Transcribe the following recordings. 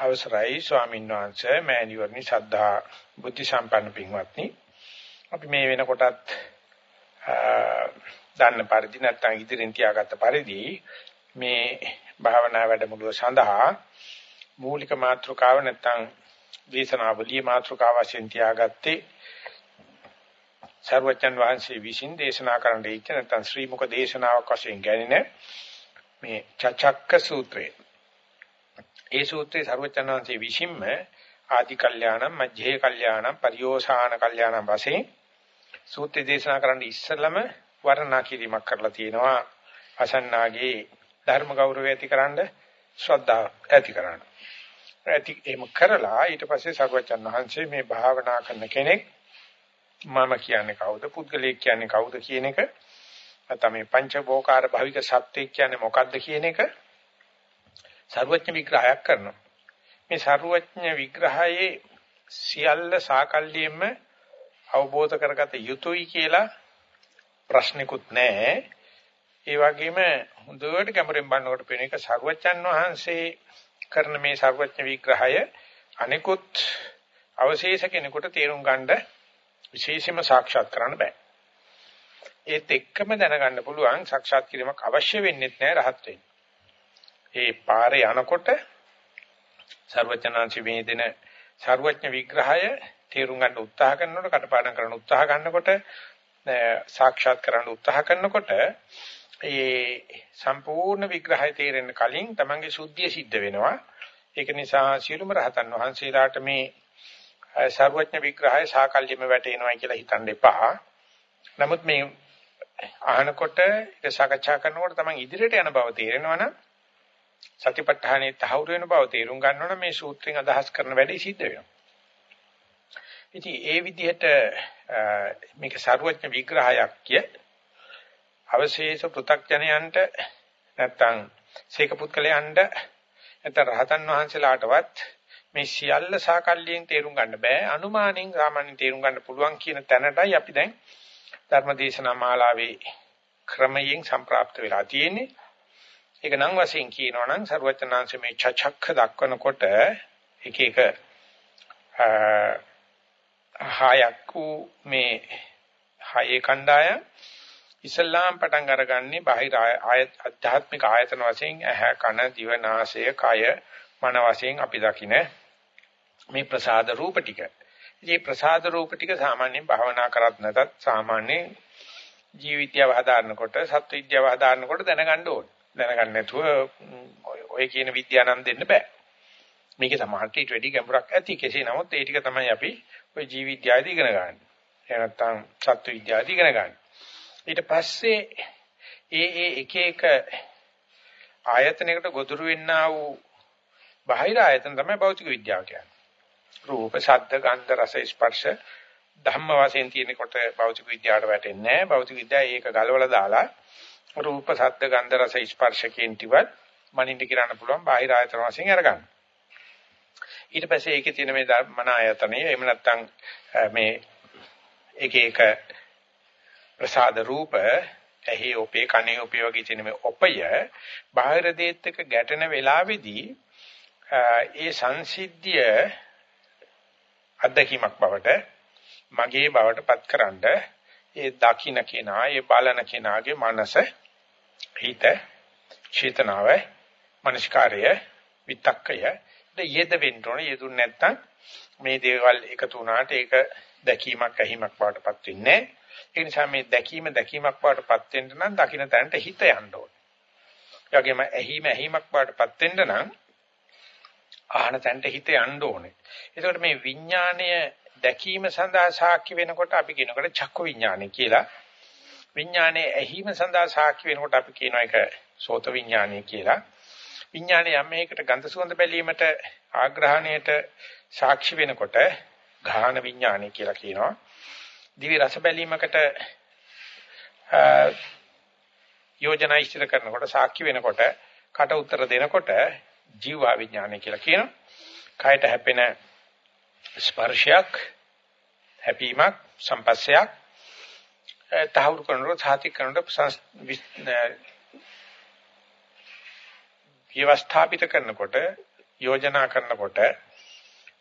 අවසරයි ස්වාමීන් වහන්සේ මෑණිවරණි සද්ධා බුද්ධ සම්පන්න පින්වත්නි අපි මේ වෙනකොටත් දන්න පරිදි නැත්නම් ඉදිරියෙන් තියාගත්ත පරිදි මේ භාවනා වැඩමුළුව සඳහා මූලික මාතෘකාව නැත්නම් දේශනාවලියේ මාතෘකාව වශයෙන් තියාගත්තේ සර්වචන් වහන්සේ විසින් දේශනා කරන්න දීච්ච නැත්නම් ශ්‍රී මුක දේශනාවක් වශයෙන් ගැනෙන මේ චචක්ක සූත්‍රය. ඒ සූත්‍රයේ සර්වචන් වහන්සේ විසින්ම ආදි කල්යාණම් මධ්‍යේ කල්යාණම් පරියෝසాన කල්යාණම් වශයෙන් සූත්‍රය දේශනා කරන්න ඉස්සෙල්ලම වර්ණනා කිරීමක් කරලා තියෙනවා අසන්නාගේ ධර්ම ගෞරවය ඇතිකරන ශ්‍රද්ධාව ඇතිකරන. ඇති එහෙම කරලා ඊට පස්සේ සර්වචන් වහන්සේ මේ භාවනා කරන කෙනෙක් මම කියන්නේ කවුද පුද්ගලයෙක් කියන්නේ කවුද කියන එක නැත්නම් මේ පංචබෝකාර භවික සත්‍ය කියන්නේ මොකක්ද කියන එක සර්වඥ විග්‍රහයක් කරනවා. මේ සර්වඥ විග්‍රහයේ සියල්ල සාකල්යෙම අවබෝධ කරගත යුතුයි කියලා ප්‍රශ්නිකුත් නැහැ. ඒ වගේම හොඳට ගැඹුරින් බලනකොට පේන එක සර්වඥන් වහන්සේ කරන මේ සර්වඥ විග්‍රහය අනිකුත් අවශේෂ කෙනෙකුට තේරුම් ගන්න විශේෂයෙන්ම සාක්ෂාත් කරන්න බෑ. ඒත් එක්කම දැනගන්න පුළුවන් සාක්ෂාත් කිරීමක් අවශ්‍ය වෙන්නේ නැහැ රහත් වෙන්න. ඒ පාරේ යනකොට සර්වඥාන්සි මේ දෙන සර්වඥ විග්‍රහය තේරුම් ගන්න උත්සාහ කරනකොට කටපාඩම් කරන්න උත්සාහ ගන්නකොට සාක්ෂාත් කරන්න උත්සාහ කරනකොට ඒ සම්පූර්ණ විග්‍රහය තේරෙන්න කලින් තමන්ගේ සුද්ධිය සිද්ධ වෙනවා. ඒක නිසා සියලුම රහතන් වහන්සේලාට මේ සර්වඥ විග්‍රහය සාකල්යෙම වැටෙනවා කියලා හිතන්න එපා. නමුත් මේ අහනකොට ඒක සාකච්ඡා කරනකොට තමන් ඉදිරියට යන බව තේරෙනවනම් සතිපට්ඨානේ තහවුරු වෙන බව තේරුම් ගන්නවනම් මේ සූත්‍රයෙන් අදහස් කරන වැඩේ සිද්ධ වෙනවා. ඉතින් ඒ විදිහට මේක සර්වඥ විග්‍රහයක් කිය. අවශේෂ පෘ탁ජනයන්ට නැත්තම් සීක පුත්කලයන්ට නැත්නම් රහතන් වහන්සේලාටවත් මේ සියල්ල සාකල්යෙන් තේරුම් ගන්න බෑ. අනුමානෙන් සාමාන්‍යයෙන් තේරුම් ගන්න පුළුවන් කියන තැනටයි අපි දැන් ධර්මදේශනා මාලාවේ ක්‍රමයෙන් සම්ප්‍රාප්ත වෙලා තියෙන්නේ. ඒක නම් වශයෙන් කියනවා නම් ਸਰවචනාංශ මේ චචක්ඛ දක්වනකොට එක එක හයක් මේ හයේ කණ්ඩායම් ඉස්ලාම් පටන් අරගන්නේ බාහිර ආයත අධ්‍යාත්මික ආයතන වශයෙන් ඇහැ කන දිව නාසය කය මන වශයෙන් අපි දකින මේ ප්‍රසාද රූප ටික. මේ ප්‍රසාද රූප ටික සාමාන්‍යයෙන් භාවනා කරත් නැතත් සාමාන්‍යයෙන් ජීවිතයව හදාරනකොට සත්ව විද්‍යාව හදාරනකොට දැනගන්න ඕනේ. දැනගන්න නැතුව ඔය කියන විද්‍යාව නම් දෙන්න බෑ. මේකේ සමහරට ඊට වැඩි ගැඹුරක් ඇති. කෙසේ නමුත් ඒ ටික තමයි අපි ඔය ජීව විද්‍යාවදී ඉගෙන ගන්න. එහෙම නැත්නම් සත්ව විද්‍යාවදී ඉගෙන ගන්න. ඊට පස්සේ ඒ ඒ එක එක ආයතනයකට ගොදුරු වෙන්නා වූ බාහිර ආයතන තමයි භෞතික විද්‍යාව කියන්නේ. රූප, ශබ්ද, ගන්ධ, රස, ස්පර්ශ ධම්ම වශයෙන් තියෙන කොට භෞතික විද්‍යාවට වැටෙන්නේ නැහැ. භෞතික විද්‍යාව ඒක ගලවලා දාලා රූප, ශබ්ද, ගන්ධ, රස, ස්පර්ශ කියන ටිකත් මනින්න කියන්න පුළුවන් බාහිර ආයතන වශයෙන් අරගන්න. ඊට පස්සේ ඒකේ තියෙන මේ මන ආයතනය එහෙම නැත්නම් මේ එක එක ප්‍රසාද රූප ඇහි ඔපේ කනේ ඔපේ වගේ තියෙන මේ ඔපය බාහිර දේත් එක්ක ගැටෙන වෙලාවේදී ඒ සංසිද්ධිය අත්දැකීමක් බවට මගේ බවට පත්කරනද ඒ දකින්න කෙනා ඒ බලන කෙනාගේ මනස හිත චේතනාව මනස්කාරය විතක්කය යෙද වෙන්න ඕනේ යෙදුනේ නැත්තම් මේ දේවල් එකතු වුණාට ඒක දැකීමක් ඇහිමක් බවටපත් වෙන්නේ ඒ නිසා මේ දැකීම දැකීමක් බවටපත් වෙන්න නම් දකින්න තැනට හිත යන්න ඕනේ. ඒ වගේම ඇහිම ඇහිමක් බවටපත් වෙන්න නම් ආහන තැනට හිත යන්න ඕනේ. එතකොට මේ විඥාණය දැකීම සඳහා සාක්ෂි වෙනකොට අපි කියනකොට චක්කු විඥානය කියලා. විඥානයේ ඇහිම සඳහා සාක්ෂි වෙනකොට අපි කියනවා ඒක සෝත විඥානය කියලා. විඥානය යම් මේකට ගන්ධ සුවඳ බැලීමට ආග්‍රහණයට සාක්ෂි වෙනකොට ගාහන විඥානය කියලා කියනවා. දිවි රස බැලීමකට යෝජනා ඉදිරි කරනකොට සාක්ෂි වෙනකොට කට උතර දෙනකොට ජීව විඥානය කියලා කියනවා. කයට හැපෙන ස්පර්ශයක් හැපීමක් සම්පස්සයක් තහවුරු කරනකොට සාතික කරනකොට ව්‍යවස්ථාපිත කරනකොට යෝජනා කරනකොට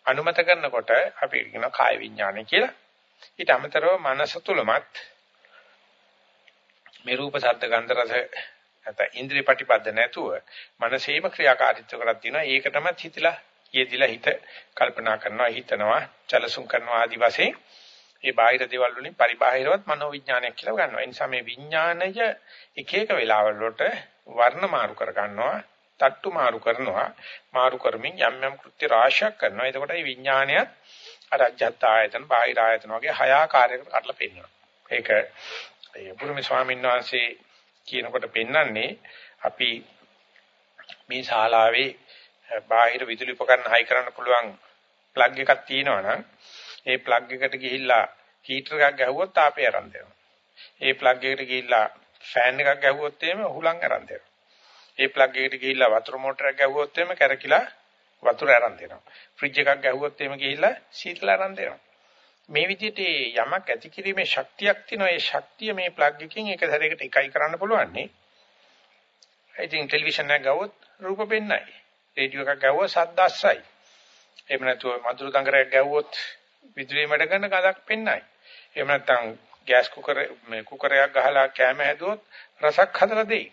අනුමත කරනකොට අපි කියන කාය විඥානය කියලා. ඊට අමතරව මනස තුලමත් මේ රූප ශබ්ද ගන්ධ රස නැත්නම් ඉන්ද්‍රිය ප්‍රතිපද නැතුව මනසේම ක්‍රියාකාරීත්ව කරක් තියෙනවා. ඒකටම හිතලා යෙදිලා හිත කල්පනා කරනවා, හිතනවා, චලසුම් කරනවා ආදි වශයෙන් ඒ බාහිර දේවල් වලින් පරිබාහිරවත් මනෝ විඥානයක් කියලා ගන්නවා. ඒ නිසා මේ විඥානය එක එක වෙලාවල් වලට වර්ණ මාරු කර ගන්නවා, තට්ටු මාරු කරනවා, මාරු කරමින් යම් යම් කෘත්‍ය රාශියක් කරනවා. එතකොට මේ විඥානයත් අර අජත්ත ආයතන, බාහිර ආයතන වගේ හය ආකාරයකට කඩලා පෙන්නනවා. ඒක ඒ පුරුමි ස්වාමීන් වහන්සේ කියනකොට පෙන්වන්නේ අපි මේ ශාලාවේ බාහිර විදුලි උපකරණ හයි කරන්න පුළුවන් ප්ලග් එකක් තියෙනවා නම් ඒ ප්ලග් එකට ගිහිල්ලා හීටර් එකක් ගැහුවොත් තාපය ආරම්භ වෙනවා. ඒ ප්ලග් එකට ගිහිල්ලා ෆෑන් එකක් ගැහුවොත් එහෙම උහුලන් ආරම්භ වෙනවා. ඒ ප්ලග් එකට ගිහිල්ලා වතුර මෝටරයක් ගැහුවොත් එහෙම කැරකිලා වතුර ආරම්භ වෙනවා. ෆ්‍රිජ් එකක් ගැහුවොත් එහෙම ගිහිල්ලා සීතල ආරම්භ වෙනවා. මේ විදිහට යමක් ඇති කිරීමේ ශක්තියක් තියෙනවා. ඒ ශක්තිය මේ ප්ලග් එකකින් එක සැරයකට එකයි කරන්න පුළුවන් නේ. ඉතින් ටෙලිවිෂන් එකක් ගවොත් රූප පෙන්නයි. රේඩියෝ එකක් ගැව්වොත් ශබ්ද අස්සයි. එහෙම නැතුව මధుර දඟරයක් ගැව්වොත් විදුලිය මඩ ගන්න ගඳක් පෙන්නයි. එහෙම නැත්නම් ගෑස් කුකර මේ කුකරයක් ගහලා කැම හැදුවොත් රසක් හදලා දෙයි.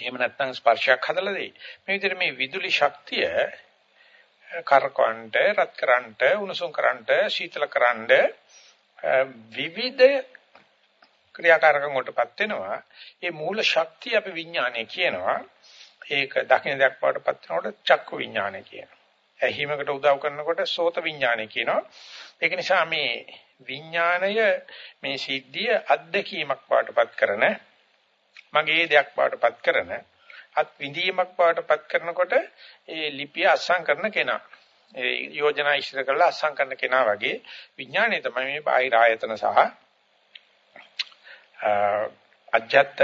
එහෙම නැත්නම් ස්පර්ශයක් හදලා දෙයි. මේ විදිහට මේ විදුලි ශක්තිය කරකවන්ට, රත් කරන්ට, උණුසුම් කරන්ට, සීතල කරන්ට විවිධ ක්‍රියාකාරකම් වලටපත් වෙනවා. මේ මූල ශක්තිය අපි විඥානය කියනවා. ඒක දකින්න දෙයක් වඩපත් වෙනකොට චක්කු විඥානය කියනවා. ඇහිමකට උදව් කරනකොට සෝත විඥානය කියනවා. ඒක නිසා මේ විඥාණය මේ සිද්ධිය අත්දැකීමක් වඩපත් කරන මගේ දෙයක් වඩපත් කරන අත් විඳීමක් වඩපත් කරනකොට ඒ ලිපිය අස්සම් කරන කෙනා ඒ යෝජනා ඉදිරි කරලා අස්සම් කරන කෙනා වගේ විඥාණය තමයි මේ බාහිර ආයතන සහ අජත්ත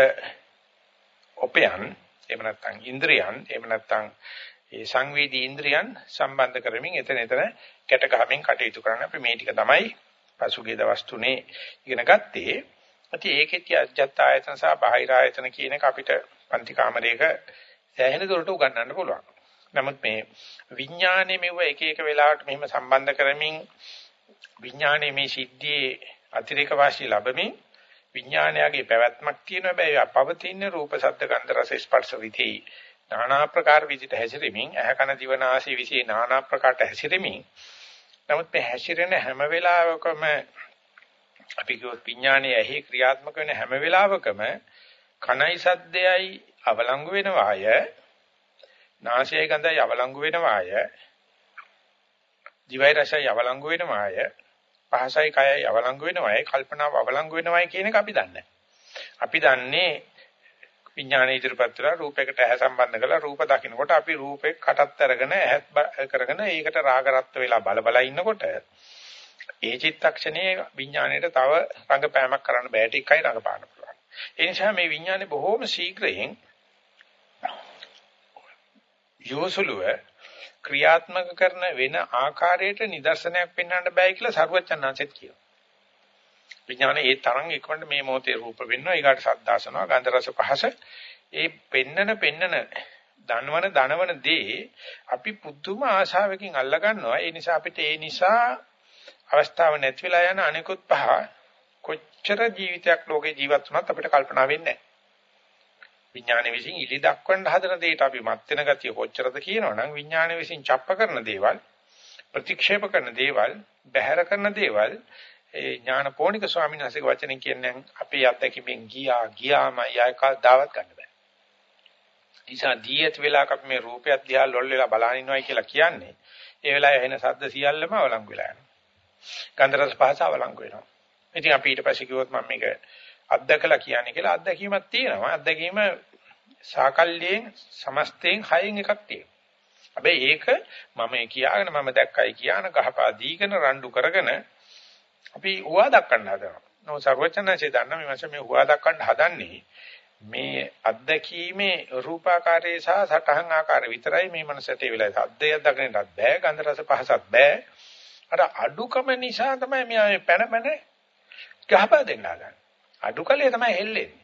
ඔපයන් එහෙම නැත්නම් ඉන්ද්‍රියන් එහෙම නැත්නම් ඒ සංවේදී ඉන්ද්‍රියන් සම්බන්ධ කරමින් එතන එතන කැට ගහමින් කටයුතු කරන්න අපි මේ ටික තමයි පසුගිය දවස් තුනේ ඉගෙන ගත්තේ. ඉතින් ඒකෙත් අජත්ත ආයතන සහ බාහිර ආයතන කියන එක අපිට පන්ති කාමරයක සෑහෙන දුරට උගන්වන්න පුළුවන්. නමුත් මේ විඥානයේ මෙව එක එක වෙලාවට මෙහෙම සම්බන්ධ කරමින් විඥානයේ මේ සිද්ධියේ අතිරේක වාසිය ලැබෙමින් විඥානයගේ පැවැත්මක් තියෙන හැබැයි පවතින රූප ශබ්ද ගන්ධ රස ස්පර්ශ විදී নানা ප්‍රකාර විදිහට හැසිරෙමින් ඇහ කන දිව නාසය විසේ নানা ප්‍රකාරට හැසිරෙමින් නමුත් මේ හැසිරෙන හැම වෙලාවකම අපි කියොත් විඥානයේ ඇහි ක්‍රියාත්මක වෙන හැම වෙලාවකම කනයි සද්දයයි අවලංගු වෙනවාය නාසයයි ගඳයි අවලංගු වෙනවාය දිවයි රසයි අවලංගු වෙනවාය පහසයි කයයි අවලංගු වෙනවයි කල්පනාව අවලංගු වෙනවයි කියන එක අපි දන්නේ අපි දන්නේ විඥානයේ ඉදිරිපත් වෙලා රූපයකට ඇහැ සම්බන්ධ කරලා රූප දකින්නකොට අපි රූපේ කටත් අරගෙන ඇහත් කරගෙන ඒකට රාග රත් වෙලා බල බල ඉන්නකොට ඒ චිත්තක්ෂණයේ විඥාණයට තව රංගපෑමක් කරන්න බෑට එකයි රංගපාන්න පුළුවන්. ඒ නිසා මේ විඥානේ බොහෝම ශීඝ්‍රයෙන් යෝසුලුව ක්‍රියාත්මක කරන වෙන ආකාරයට නිදර්ශනයක් පෙන්වන්න බෑ කියලා සරුවචනාංශෙත් කියනවා. විඥානේ ඒ තරම් එක්වන්න මේ මොහොතේ රූප වෙන්නවා ඊගාට සද්දාසනවා ගන්ධ රස පහස. ඒ පෙන්නන පෙන්නන දනවන දනවන දේ අපි පුදුම ආශාවකින් අල්ල ගන්නවා ඒ නිසා අපිට ඒ නිසා අවස්ථාව නැති වෙලා යන අනිකුත් පහ කොච්චර ජීවිතයක් ලෝකේ ජීවත් වුණත් අපිට කල්පනා වෙන්නේ නැහැ. විඥාන විසින් ඉලි දක්වන්න හදන දෙයට අපි මත් වෙන ගතිය කොච්චරද කියනවනම් විඥාන විසින් ڇප්ප කරන දේවල් ප්‍රතික්ෂේප කරන දේවල් බැහැර කරන දේවල් ඒ ඥානපෝනික ස්වාමීන් වහන්සේගේ වචනෙන් කියන්නේ අපේ අත්දැකීමෙන් ගියා ගියාම යකල් දාවත් ගන්න බෑ. නිසා දීයත් වෙලාවක අපි මේ රූපයක් දිහා ලොල් වෙලා බලන ඉනවයි කියලා කියන්නේ ඒ වෙලාවේ එන ශබ්ද සියල්ලම අවලංගු වෙලා යනවා. ගන්ධ රස පහස අවලංගු වෙනවා. ඉතින් අපි ඊට පස්සේ කිව්වොත් මම මේක අත්දකලා කියන්නේ කියලා අත්දැකීමක් තියෙනවා. අත්දැකීම සාකල්යෙන් සමස්තයෙන් හයෙන් එකක් තියෙනවා. හැබැයි ඒක මම කියාගෙන මම දැක්කයි කියන ගහපා දීගෙන රණ්ඩු කරගෙන අපි හුවා දක්වන්න හදනවා. නෝ සර්වචනසේ දන්න මේ මාස මේ හුවා දක්වන්න හදන්නේ මේ අත්දැකීමේ රූපාකාරයේ සහ සටහන් ආකාරය විතරයි මේ මනසට ඒ වෙලාවේ සද්දයක් දකින්නත් බෑ ගන්ධ රස පහසත් බෑ අර අඩුකම නිසා තමයි මේ පැන පැන ගහපා දෙන්න හදන්නේ අඩු කලේ තමයි හෙල්ලෙන්නේ.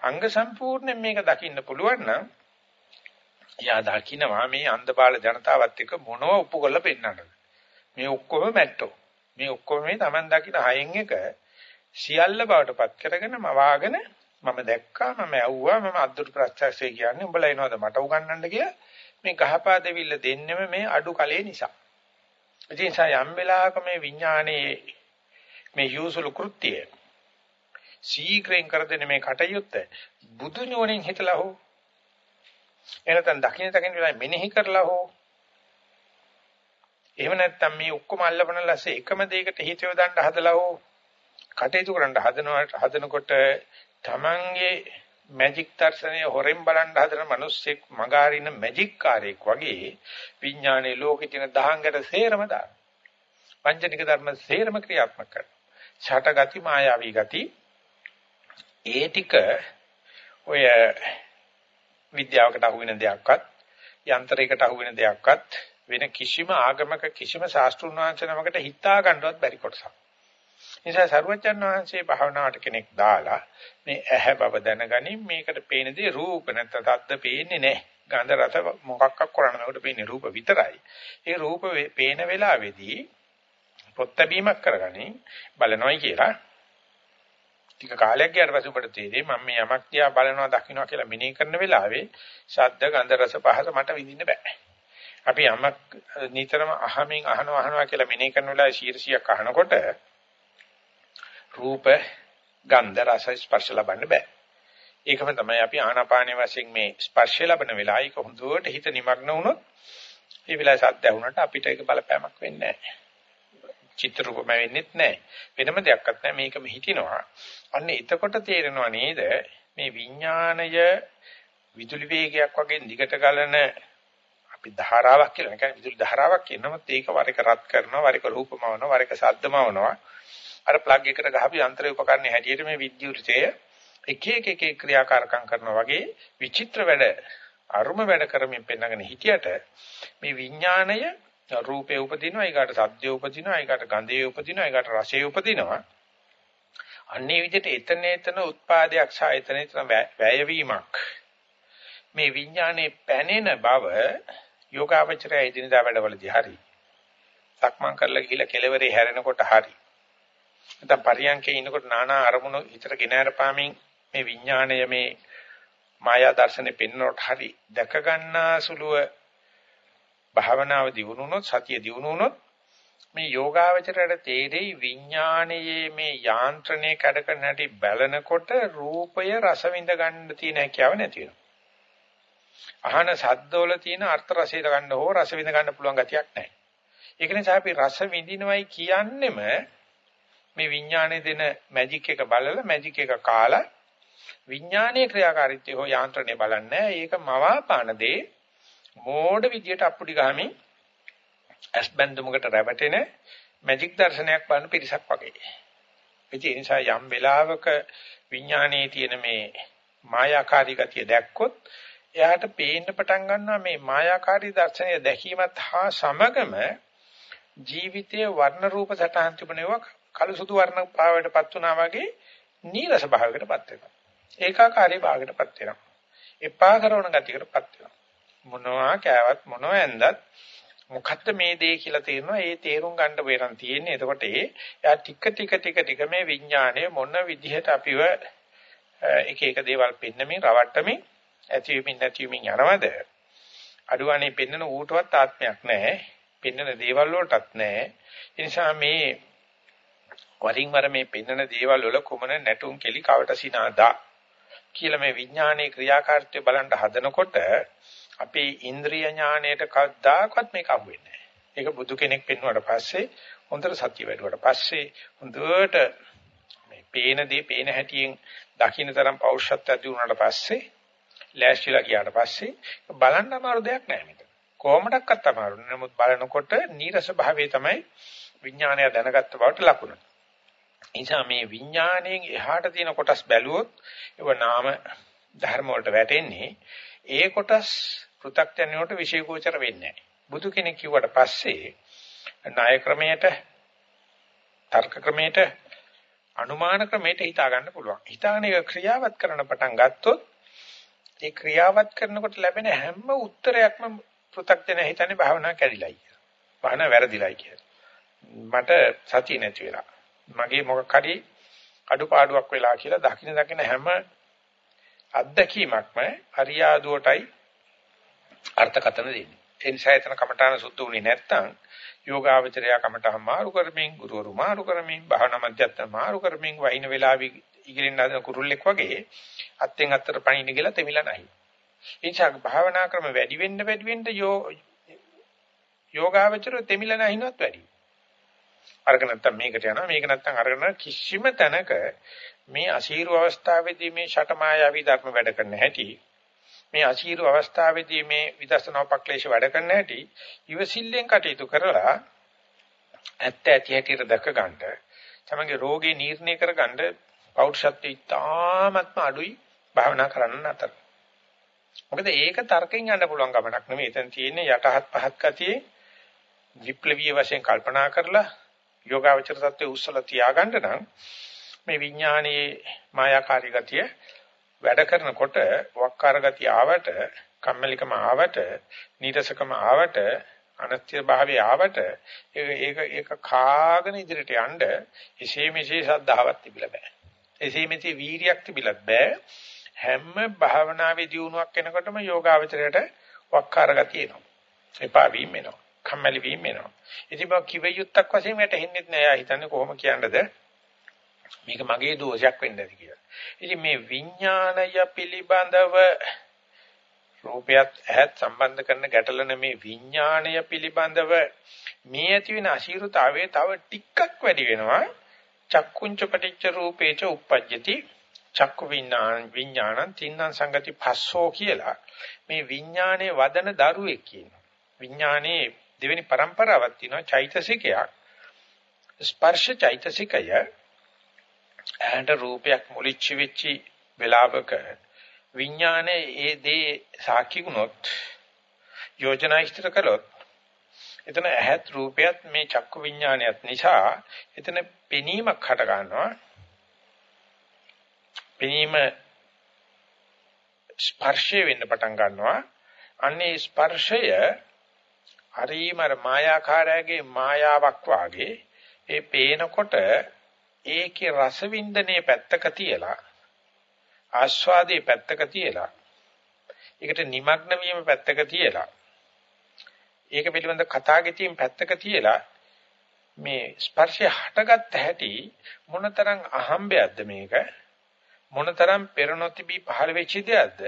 අංග සම්පූර්ණයෙන් මේක දකින්න පුළුවන් නම් එයා දකින්නවා මේ අන්ධබාල ජනතාවත් එක්ක මොනව උපු කරලා පෙන්නන්නද. මේ ඔක්කොම මැට්ටෝ. මේ ඔක්කොම මේ Taman දකින්න හයෙන් එක සියල්ල බවටපත් කරගෙන මවාගෙන මම දැක්කා මම ඇව්වා මම අද්දුරු ප්‍රත්‍යක්ෂය කියන්නේ උඹලා එනවද මට උගන්වන්න කියලා මේ ගහපා දෙවිල්ල දෙන්නෙම මේ අඩු කලේ නිසා. ඉතින් යම් වෙලාවක මේ විඥානයේ මේ යොසුළු කෘත්‍යය සීක්‍රෙන් කර දෙන මේ කටයුත්ත බුදු නුවණින් හිතලා හෝ එනතන් දකින්න දකින්න වෙලාවෙ මෙනෙහි කරලා හෝ එහෙම නැත්නම් මේ ඔක්කොම අල්ලපන ලස්සේ එකම දෙයකට හිත යොදන්න හදලා හෝ කටයුතු කරන්න හදනවට හදනකොට Tamange මැජික් දර්ශනය හොරෙන් බලන්න හදන මිනිස්සෙක් මගාරින මැජික් කාර්යයක් වගේ විඥානයේ ලෝකෙ තියෙන දහංගට සේරම දාන. පංචනික ධර්ම සේරම ක්‍රියාත්මක කරනවා. ඡට ගති මායාවී ගති ඒ ටික ඔය විද්‍යාවකට අහු වෙන දෙයක්වත් යන්ත්‍රයකට අහු වෙන දෙයක්වත් වෙන කිසිම ආගමක කිසිම ශාස්ත්‍රුන් වහන්සේ නමකට හිතා ගන්නවත් බැරි කොටසක්. නිසා සරුවචන් වහන්සේ භාවනාවට කෙනෙක් දාලා මේ ඇහැ බව දැනගනින් මේකට පේන දේ රූප නැත්නම් තද්ද පේන්නේ නැහැ. ගන්ධ රස මොකක්ක් කරන්නේ පේන්නේ රූප විතරයි. ඒ රූප පේන වෙලාවේදී පොත් බැීමක් කරගනින් බලනවයි කියලා ටික කාලයක් ගියාට පස්සේ ඔබට තේරෙයි මම මේ යමක් දිහා බලනවා දකින්නවා කියලා මෙනෙහි කරන වෙලාවේ ශබ්ද ගන්ධ රස පහස මට විඳින්න බෑ. අපි යමක් නිතරම අහමින් අහනවා අහනවා කියලා මෙනෙහි කරන වෙලාවේ ශීර්ෂියක් අහනකොට රූප ගන්ධ රස ස්පර්ශ ලබන්න බෑ. ඒකම තමයි අපි ආනාපානයේ වශයෙන් මේ ස්පර්ශය ලබන වෙලාවයි කොහොඳට හිත නිමග්න වුණොත් මේ වෙලාවේ සත්‍ය වුණාට අපිට ඒක බලපෑමක් වෙන්නේ නැහැ. චිත්‍ර රූපම වෙන්නේත් නැහැ. වෙනම දෙයක්වත් නැහැ මේකම හිතිනවා. අන්න එතකොට තේරෙනවා නේද? මේ විඥාණය විදුලි වේගයක් වගේ දිගට ගලන අපි ධාරාවක් කියලා. කියන්නේ විදුලි ධාරාවක් කියනමත් ඒක වර එක රත් කරනවා වර එක රූපමවනවා වර එක ශබ්දමවනවා. අර ප්ලග් එකට ගහපු යන්ත්‍ර උපකරණ හැටියට මේ විද්‍යුත්ය එක එක එක එක ක්‍රියාකාරකම් කරනවා වගේ විචිත්‍ර වැඩ අරුම වැඩ කරමින් පෙන්නගෙන හිටියට මේ විඥාණය රූපේ උපදිනවා ඊගාට සද්දේ උපදිනවා ඊගාට ගන්ධේ උපදිනවා ඊගාට රසේ උපදිනවා. අන්නේ විදිහට එතන එතන උත්පාදයක් සහ එතන එතන වැයවීමක්. මේ විඥානේ පැනෙන බව යෝගාවචරය එදිනදා වැඩවලදී හරි. සක්මන් කරලා ගිහිලා කෙලවරේ හැරෙනකොට හරි. නැත්නම් පරියන්කේ ඉනකොට নানা අරමුණු හිතට ගෙන අරපාමින් මේ විඥාණය මේ මායා දර්ශනේ පෙන්වනකොට හරි දැක ගන්නා සුළුව භාවනාව දියුණුනොත් සතිය දියුණුනොත් මේ යෝගාවචරයට තේරෙයි විඥානයේ මේ යාන්ත්‍රණය කඩ කරන හැටි බලනකොට රූපය රස විඳ ගන්න තියෙන හැකියාව නැති වෙනවා. අහන සද්දවල තියෙන අර්ථ රසය ගන්න හෝ රස විඳ ගන්න පුළුවන් ගතියක් නැහැ. ඒක නිසා අපි රස විඳිනවයි කියන්නෙම මේ විඥානයේ දෙන මැජික් එක බලලා මැජික් එක කාලා විඥානයේ ක්‍රියාකාරීත්වය හෝ යාන්ත්‍රණය බලන්නේ ඒක මවාපාන දේ මෝඩ විදියට අප්පුඩි ගහමින් ඇස් බැඳුමකට රැවටෙන මැජික් දර්ශනයක් බලන පිරිසක් වගේ. ඒ නිසා යම් වෙලාවක විඥානයේ තියෙන මේ මායාකාරී ගතිය දැක්කොත් එයාට පේන්න පටන් ගන්නවා මේ මායාකාරී දර්ශනය දැකීමත් හා සමගම ජීවිතයේ වර්ණ රූප සටහන් තිබුණේවක් කළු සුදු වර්ණ පාවයටපත් වුණා වගේ නීරස භාවයකටපත් වෙනවා. ඒකාකාරී භාවයකටපත් වෙනවා. එපා කරන ගතියකටපත් වෙනවා. මොනවා කෑවත් මොනවා ඇන්දත් මොකද්ද මේ දේ කියලා තේරෙනවා. ඒ තේරුම් ගන්න වෙරන් තියෙන්නේ. එතකොට ඒ යා ටික ටික ටික ටික මේ විඥාණය මොන විදිහට අපිව එක එක දේවල් පෙන්නමින් රවට්ටමින් ඇතිවීමින් නැතිවීමින් යනවද? අඩුවනේ පෙන්නන ඌටවත් ආත්මයක් නැහැ. පෙන්නන දේවල් වලටත් නැහැ. ඒ නිසා මේ වරින් වර මේ පෙන්නන දේවල් වල කොමන නැටුම් කෙලි කවට සිනාදා කියලා මේ විඥානයේ ක්‍රියාකාරීත්වය බලන්න හදනකොට අපේ ඉන්ද්‍රිය ඥාණයට කවදාකවත් මේක අහු වෙන්නේ නැහැ. ඒක බුදු කෙනෙක් පෙන්වුවාට පස්සේ හොඳට සත්‍ය වැඩුවාට පස්සේ හොඳට මේ පේන දේ පේන හැටියෙන් දකින්න තරම් පෞරුෂත්වයක් දිනුනාට පස්සේ ලෑස්තිලා ගියාට පස්සේ බලන්න අමාරු දෙයක් නෑ මේක. කොහොමඩක්වත් අමාරු නෑ. නමුත් බලනකොට නීරස භාවයේ තමයි විඥානය දැනගත්ත බවට ලකුණ. නිසා මේ විඥාණයෙන් එහාට තියෙන කොටස් බැලුවොත් ඒව නාම ධර්ම වලට වැටෙන්නේ ඒ කොටස් පෘථග්ජනයට විශේෂෝචර වෙන්නේ නැහැ. බුදු කෙනෙක් කිව්වට පස්සේ ණය ක්‍රමයට තර්ක ක්‍රමයට අනුමාන ක්‍රමයට හිතා ගන්න පුළුවන්. හිතාගෙන ඒක ක්‍රියාවත් කරන පටන් ගත්තොත් ඒ ක්‍රියාවත් කරනකොට ලැබෙන හැම උත්තරයක්ම පෘථග්ජන හිතන්නේ භාවනා කැඩිලයි කියලා. භාවනා වැරදිලයි කියලා. මට සතිය නැති වෙලා. මගේ මොකක් හරි අඩුපාඩුවක් වෙලා කියලා දකින්න දකින්න හැම අත්දැකීමක්ම අරියාදුවටයි අර්ථකථන දෙන්නේ. ඒ නිසා එතන කමඨාන සුද්ධ වුණේ නැත්නම් යෝගාවචරය කමඨාන් මාරු කරමින් ගුරුවරු මාරු කරමින් භාවනා මධ්‍යස්ථ මාරු කරමින් වහින වෙලාවි ඉගිරින්න හදන කුරුල්ලෙක් වගේ අත්ෙන් අත්තට පණින්න ගිලා තෙමිලා නැහැ. ඒ නිසා භාවනා ක්‍රම වැඩි වෙන්න වැඩි වෙන්න යෝගාවචරය තෙමිලා නැහිනවත් වැඩි. අරක නැත්තම් මේකට යනවා මේක නැත්තම් අරගෙන කිසිම තැනක මේ අශීරු අවස්ථාවේදී මේ ෂටමායාවි ධර්ම වැඩ කරන හැටි මේ අශීරු අවස්ථාවේදී මේ විදර්ශනා පක්ලේශ වැඩ කරන හැටි ඉවසිල්ලෙන් කටයුතු කරලා ඇත්ත ඇති හැටියට දැක ගන්නට තමගේ රෝගේ නිర్ణය කර ගන්න පෞරුෂත්වය ඉතාමත්ම අඩුයි භාවනා කරන්න අතර. මොකද ඒක තර්කයෙන් යන්න පුළුවන් ගමනක් නෙමෙයි. එතන තියෙන්නේ යටහත් පහත් ගතියේ විප්ලවීය වශයෙන් කල්පනා කරලා යෝගාවචර தත්ත්වයේ උස්සලා තියාගන්න නම් මේ විඥානයේ මායාකාරී ගතිය වැඩ කරනකොට වක්කාර ගතිය ආවට කම්මැලිකම ආවට නීරසකම ආවට අනත්‍ය භාවය ආවට ඒක ඒක කාගෙන ඉදිරියට යන්න එසේ මෙසේ ශ්‍රද්ධාවක් තිබිලා බෑ. එසේ මෙසේ වීරියක් තිබිලත් බෑ. හැම භාවනාවේ දියුණුවක් එනකොටම යෝගාවචරයට වක්කාර ගතිය එනවා. එපා වීම එනවා. කම්මැලි වීම එනවා. ඉතින් මම කිව යුත්තක් වශයෙන් වැටෙන්නේ නැහැ එයා හිතන්නේ කොහොම කියන්නද? මේක මගේ දෝෂයක් වෙන්න ඇති කියලා. ඉතින් මේ විඥාණය පිළිබඳව රූපයත් ඇහත් සම්බන්ධ කරන ගැටලන මේ විඥාණය පිළිබඳව මේ ඇති වෙන අශීරුතාවයේ තව ටිකක් වැඩි වෙනවා. චක්කුංච පටිච්ච රූපේච uppajjati චක්කු විඥාන විඥානං තින්නම් සංගති පස්සෝ කියලා මේ විඥානයේ වදන දරුවෙක් කියනවා. විඥානයේ දෙවෙනි પરම්පරාවක් තියෙනවා චෛතසිකයක්. ස්පර්ශ චෛතසිකය ඇහැට රූපයක් මුලිච්ච වෙච්චි වෙලාවක විඥානයේ ඒ දේ සාක්ෂි වුණොත් යෝජනා ඉදිරි කළොත් එතන ඇහත් රූපයත් මේ චක්කු විඥානයත් නිසා එතන පෙනීමක් හට ගන්නවා. පෙනීම ස්පර්ශය වෙන්න පටන් ගන්නවා. අන්නේ ස්පර්ශය හරිමර මායාකාරයේ මායාවක් වාගේ ඒ පේනකොට ඒකේ රසවින්දනයේ පැත්තක තියලා ආස්වාදයේ පැත්තක තියලා ඒකට নিমগ্ন වීම පැත්තක තියලා ඒක පිළිබඳ කතා ගෙතීම් පැත්තක තියලා මේ ස්පර්ශය හටගත්ත හැටි මොනතරම් අහම්බයක්ද මේක මොනතරම් පෙර නොතිබී පහළ වෙච්ච දෙයක්ද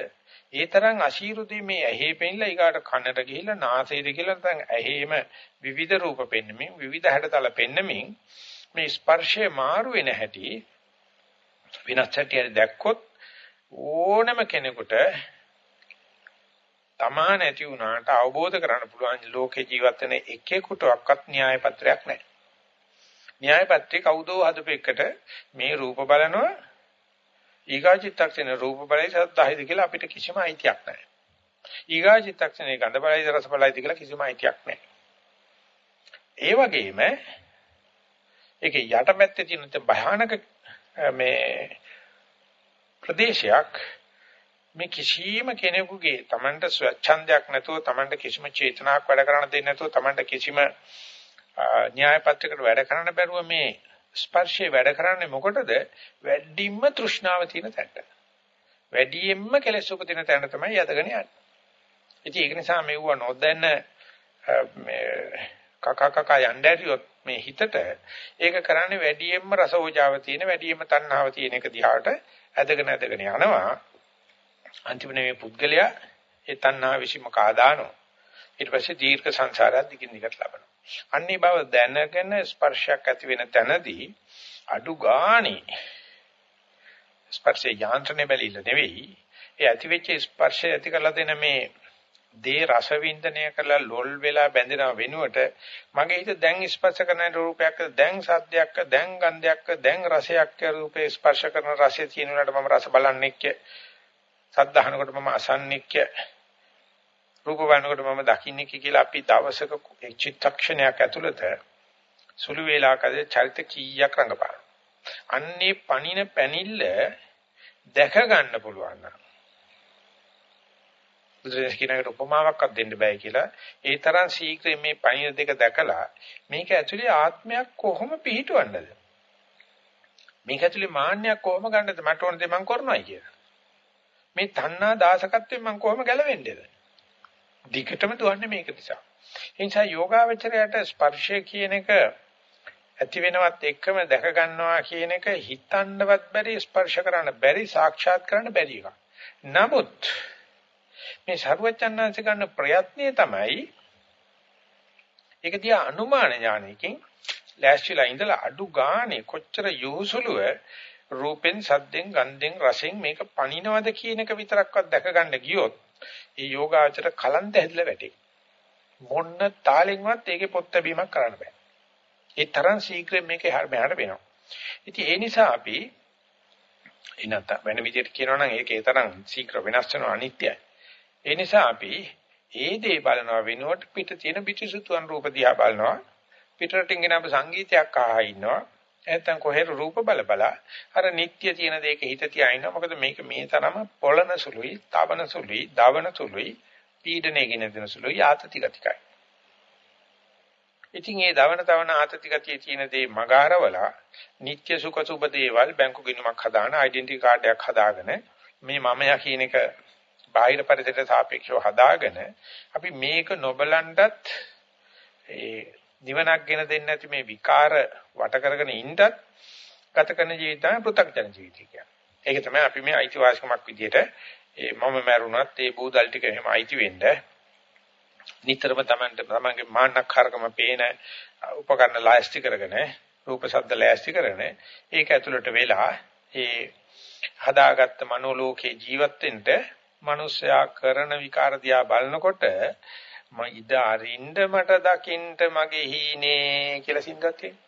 ඒ තරම් අශීරුදී මේ ඇහි පෙන්නලා ඊගාට කනට ගිහිල්ලා නාසයට කියලා නැත්නම් ඇහිම විවිධ රූප පෙන්නමින් විවිධ හැඩතල පෙන්නමින් මේ ස්පර්ශය මාරු වෙන හැටි වෙනස් හැටි දැක්කොත් ඕනම කෙනෙකුට තමා නැති වුණාට අවබෝධ කරගන්න පුළුවන් ලෝකේ ජීවත් වෙන එකෙකුටවත් න්‍යාය පත්‍රයක් නැහැ. න්‍යාය පත්‍රේ කවුදෝ හදපෙකට මේ රූප බලනවා ඊගාචිත්තක්ෂණ රූප බලයි සත්‍යයිද කියලා අපිට කිසිම අයිතියක් නැහැ. ඊගාචිත්තක්ෂණේ ගඳ බලයිද රස බලයිද කියලා කිසිම අයිතියක් නැහැ. ඒ වගේම ඒකේ යටපැත්තේ තියෙන භයානක මේ ප්‍රදේශයක් මේ කිසිම කෙනෙකුගේ Tamanට ස්වච්ඡන්දයක් නැතුව Tamanට කිසිම චේතනාවක් වැඩ කරන්න දෙන්නේ නැතුව Tamanට කිසිම න්‍යාය පත්‍රයකට වැඩ කරන්න බැරුව මේ ස්පර්ශය වැඩ කරන්නේ මොකටද? වැඩිම තෘෂ්ණාව තියෙන තැනට. වැඩියෙන්ම කෙලෙස් උපදින තැන තමයි යදගෙන යන්නේ. ඉතින් ඒක නිසා මෙවුව නොදැන මේ කක කක යන්න මේ හිතට ඒක කරන්නේ වැඩියෙන්ම රසෝජාව තියෙන වැඩියෙන්ම තණ්හාව තියෙන එක දිහාට ඇදගෙන ඇදගෙන යනවා. අන්තිමට මේ පුද්ගලයා ඒ තණ්හා විසීම කාදානෝ. ඊට පස්සේ දීර්ඝ සංසාරයක් දිගින් දිගට ලබනවා. අන්නේ බව දැනගෙන ස්පර්ශයක් ඇති වෙන තැනදී අඩු ගානේ ස්පර්ශය යාන්ත්‍රණය බැලිලා නෙවෙයි. ඒ ඇති වෙච්ච ස්පර්ශය ඇති කරලා දෙන මේ දේ රස වින්දනය කරලා ලොල් වෙලා බැඳෙනව වෙනුවට මගේ හිත දැන් ස්පර්ශ කරන රූපයක් දැන් සද්දයක් දැන් ගන්ධයක් දැන් රසයක් රූපේ ස්පර්ශ කරන රසය තියෙන උනට මම රස බලන්නේ කිය සද්ද අහනකොට මම අසන්නික්ය. රූප බලනකොට මම දකින්නේ කියලා අපි දවසක චිත්තක්ෂණයක් ඇතුළත සුළු වේලාවකදී චරිත කීයක් රඟපාන. අන්නේ පණින පැනිල්ල දැක ගන්න පුළුවන් නම් බුදුරජාණන් කියනකට උපමාවක්වත් දෙන්න බෑ කියලා. ඒ තරම් ශීඝ්‍රයෙන් මේ පණින දෙක දැකලා මේක ඇතුලේ ආත්මයක් කොහොම පිහිටවන්නද? මේක ඇතුලේ මාන්නයක් කොහොම ගන්නද මට ඕන දේ මම කරනවායි කියලා. මේ තණ්හා දාසකත්වයෙන් මම කොහොම ගැලවෙන්නේද? දිගටම දුවන්නේ මේක නිසා. ඒ නිසා යෝගාවචරයට ස්පර්ශය කියන එක ඇති වෙනවත් එක්කම දැක ගන්නවා කියන එක හිතන්නවත් බැරි ස්පර්ශ කරන්න බැරි සාක්ෂාත් කරන්න බැරි එකක්. නමුත් මේ ਸਰවචන්නාංශ ගන්න ප්‍රයත්නය තමයි ඒක දිහා අනුමාන ඥානයකින් ලෑස්තිලා ඉඳලා අඩු ගානේ කොච්චර යොහුසුලුව රූපෙන් සද්දෙන් ගන්ධෙන් රසෙන් මේක පණිනවද කියන එක විතරක්වත් දැක ගන්න ගියොත් ඒ යෝගාචර කලන්ත හැදිලා වැටේ. මොන්න තාලෙන්වත් ඒකේ පොත් බැීමක් කරන්න බෑ. ඒ තරම් ශීඝ්‍රයෙන් මේක මෙහාට වෙනවා. ඉතින් ඒ නිසා අපි එනත වෙන විදිහට කියනවා නම් ඒකේ තරම් ශීඝ්‍ර වෙනස් වෙනවා අනිත්‍යයි. ඒ නිසා අපි ඒ දේ බලනවා වෙනුවට පිට තියෙන පිටිසුතුන් රූප දිහා බලනවා. පිටරටින් ගෙන අප සංගීතයක් අහා ඉන්නවා. නැත්තම් කොහෙර රූප බල බල අර නිට්ටය තියෙන දෙයක හිත තියා ඉන්නවා. මොකද මේක මේ තරම පොළන සුළුයි, තවන සුළුයි, දවන සුළුයි, පීඩනය ගෙන දෙන සුළුයි ආතති ගතිකයි. ඉතින් මේ දවන තවන ආතති ගතිය තියෙන දේ මගාරවලා නිත්‍ය සුඛ සුබ දේවල් බැංකු ගිණුමක් හදාන ඩෙන්ටි කාඩ් එකක් හදාගෙන මේ මමයා කියන එක බාහිර පරිසරයට සාපේක්ෂව හදාගෙන අපි මේක නොබලන්ටත් ඒ නිවනක් ගෙන දෙන්නේ නැති මේ විකාර වට කරගෙන ඉන්නත් ගත කරන ජීවිතය පෘථග්ජන ජීවිතය කියන්නේ. ඒක තමයි අපි මේ අයිතිවාසිකමක් විදියට ඒ මම මැරුණත් ඒ බූදල් ටික එහෙම අයිති වෙන්න නිතරම Tamanට තමන්ගේ මාන්නක්කාරකම පේන උපකරණ ලෑස්ති කරගෙන රූප ශබ්ද ලෑස්ති කරගෙන ඒක ඇතුළට වෙලා ඒ හදාගත්ත මනෝලෝකේ ජීවත් වෙන්න මිනිස්සයා කරන විකාර දිහා බලනකොට ම ඉද අරින්න මට දකින්න මගේ හීනේ කියලා සින්දුවක් තියෙනවා.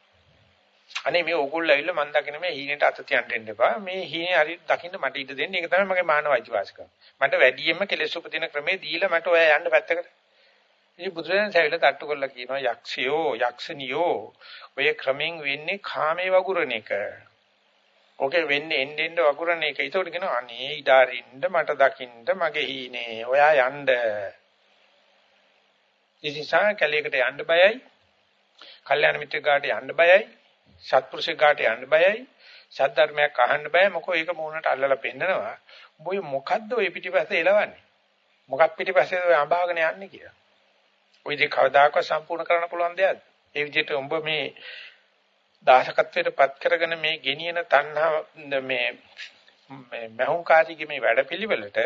අනේ මේ ඕගොල්ලෝ ඇවිල්ලා මම දකින්න මේ හීනෙට අත තියන්න දෙන්න එපා. මේ හීනේ හරි දකින්න මට ඉඩ දෙන්න. ඒක තමයි මගේ මානව අයිතිවාසිකම. මට වැඩියෙන්ම කෙලෙස් උපදින ක්‍රමේ දීලා මට ඔය යන්න පැත්තකට. ඉතින් බුදුරජාණන් සැවිලා තට්ටු කරලා කියනවා යක්ෂයෝ යක්ෂණියෝ ඔය ක්‍රමෙන් වෙන්නේ කාමේ වගුරණ එක. ඔකේ වෙන්නේ එන්න එන්න වගුරණ එක. ඒකට කියනවා අනේ ඉඩාරින්න මට දකින්න මගේ හීනේ. ඔයා යන්න. ඉතින් කැලේකට යන්න බයයි. කල්යාණ මිත්‍ර ගාට යන්න බයයි. සත්පුරුෂ ගාට යන්න බයයි. සද්ධර්මයක් අහන්න බය මොකෝ ඒක මූණට අල්ලලා පෙන්නනවා. උඹ මොකද්ද ඔය පිටිපස්සේ එලවන්නේ? මොකක් පිටිපස්සේ ඔය අඹාගෙන යන්නේ කියලා. ওই දේ කවදාකවත් සම්පූර්ණ කරන්න පුළුවන් දෙයක්ද? ඒ විදිහට උඹ මේ දාසකත්වයට පත් කරගෙන මේ ගෙනියන තණ්හා මේ මේ මහුංකාරීගේ මේ වැඩපිළිවෙලට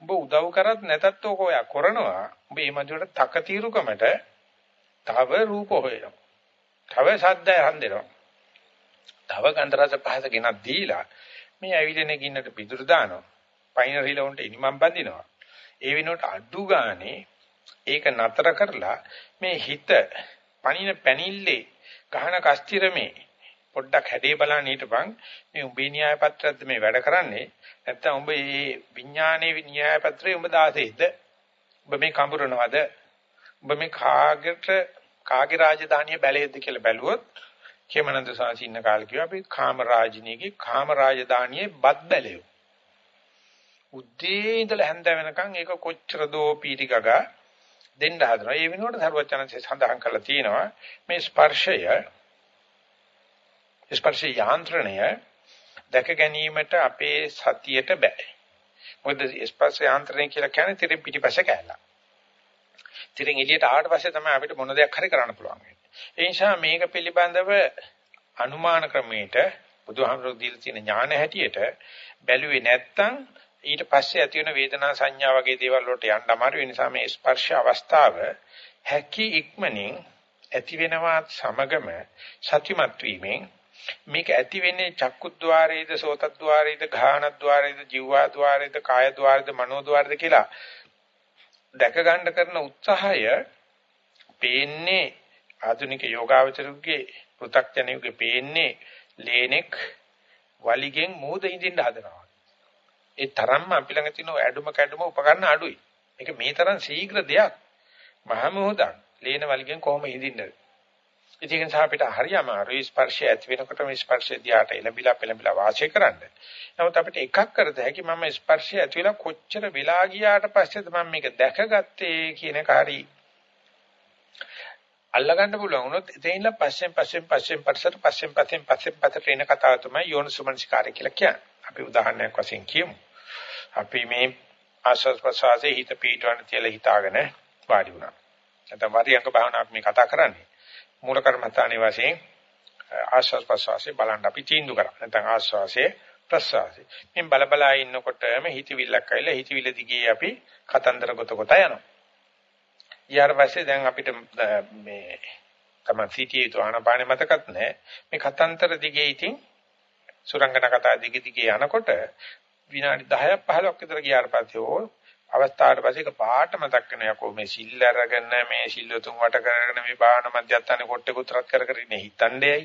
උඹ උදව් කරත් නැතත් ඔක ඔයා කරනවා. උඹ මේ මැදුවට තක తీරුකමට තව රූප හොයනවා. තව ශබ්දය හඳිනවා. තව ගන්ධ රස පහස ගෙනත් දීලා මේ ඇවිදින ගින්නට පිටුරු දානවා. පයින් රිලවුන්ට ඉනිමම් බඳිනවා. ඒ වෙනුවට අඩු ගානේ ඒක නතර කරලා මේ හිත පණින පැනිල්ලේ ගහන කස්තිරමේ පොඩ්ඩක් හැඩේ බලන්න හිටපන්. මේ උඹේ න්‍යාය පත්‍රයක්ද මේ වැඩ කරන්නේ? නැත්නම් උඹ මේ විඥානයේ න්‍යාය පත්‍රයේ උඹ 16ද උඹ මේ කඹරනවද? උඹ මේ කාගට කාගේ රාජධානිය බැලේද කියලා බැලුවොත් කේමනන්ද සාසින්න කාලේ කිව්වා අපි කාම රාජිනීගේ කාම රාජධානියේ බත් බැලෙව්. උද්දී ඉඳලා හැන්ද වෙනකන් ඒක කොච්චර දෝ පීටිකගා දෙන්න හදනවා. ඒ වෙනුවට සර්වචනන්සේ සඳහන් කරලා තියෙනවා මේ ස්පර්ශය ස්පර්ශ යාන්ත්‍රණය දැක ගැනීමට අපේ සතියට බෑ. මොකද ස්පර්ශ යාන්ත්‍රණය කියලා කියන්නේ තිරින් පිටිපස්ස කැලලා. තිරින් එළියට ආවට පස්සේ තමයි අපිට මොන දෙයක් හරි කරන්න පුළුවන් වෙන්නේ. ඒ නිසා මේක පිළිබඳව අනුමාන ක්‍රමයට බුදුහාමුදුරුවෝ දීලා තියෙන ඥාන හැටියට බැලුවේ නැත්තම් ඊට පස්සේ ඇති වෙන වේදනා සංඥා වගේ දේවල් වලට යන්න අමාරු වෙන නිසා මේ ස්පර්ශ අවස්ථාව හැකි ඉක්මනින් ඇති වෙනවා සමගම සත්‍යමත් වීමෙන්. මේක ඇති වෙන්නේ චක්කුද්්වාරයේද සෝතද්්වාරයේදఘානද්්වාරයේද ජීවාද්්වාරයේද කායද්්වාරයේද මනෝද්්වාරයේද කියලා දැක ගන්න කරන උත්සාහය පේන්නේ ආධුනික යෝගාවචරුගේ පෘථග්ජනයුගේ පේන්නේ ලේනෙක් වලිගෙන් මූද ඉඳින්න හදනවා. ඒ තරම්ම අපි ළඟ තියෙන ඇඩුම කැඩුම උපකරණ අඩුයි. මේක මේ තරම් ශීඝ්‍ර දෙයක්. මහා මොහොතක්. ලේන වලිගෙන් කොහොම හිඳින්නද? ඒක නිසා අපිට හරි අමාරුයි ස්පර්ශය ඇති වෙනකොට මේ ස්පර්ශය දිහාට එළඹිලා පෙළඹිලා වාසය කරන්න. නමුත් අපිට එකක් කරත හැකි මම ස්පර්ශය ඇති වෙලා කොච්චර වෙලා ගියාට පස්සේද මම මේක දැකගත්තේ කියන කාරී අල්ලගන්න පුළුවන් වුණොත් එතනින්ලා පස්සෙන් පස්සෙන් පස්සෙන් පස්සට පස්සෙන් පස්සෙන් පස්සෙන් පස්සට එන කතාව තමයි යෝනිසුමනසිකාරය කියලා කියන්නේ. අපි උදාහරණයක් වශයෙන් කියමු. අපි මේ ආස්වාද ප්‍රසවාසයේ හිත පීඩවන්න තියලා හිතාගෙන වාඩි වුණා. නැත්නම් වරියංග භාවනාවක් මේ කතා කරන්නේ. මූල කර්මස්ථානයේ වශයෙන් ආස්වාද ප්‍රසවාසයේ බලන්න අපි තීන්දුව කරා. නැත්නම් ආස්වාසයේ ප්‍රසවාසයේ. මේ බල බලා ඉන්නකොටම හිතවිල්ලක් ඇවිල්ලා හිතවිල්ල දිගේ අපි කතන්දර ගොත ගොත යනවා. ඊට පස්සේ දැන් අපිට මේ තමයි සිටියේ තු ආනපානෙ මතකත් නැහැ. මේ කතන්තර දිගේ ඉතින් සුරංගන කතා දිගේ දිගේ යනකොට විනාඩි 10ක් 15ක් විතර ගියාට පස්සේ ඕ අවස්ථාවට පස්සේ එක පාට මතක් වෙන යකෝ මේ සිල් අරගෙන මේ සිල් තුන් වට කරගෙන මේ බාහන මධ්‍යස්ථානේ කොට්ටේ කුතරක් කර කර ඉන්නේ හිතන්නේයි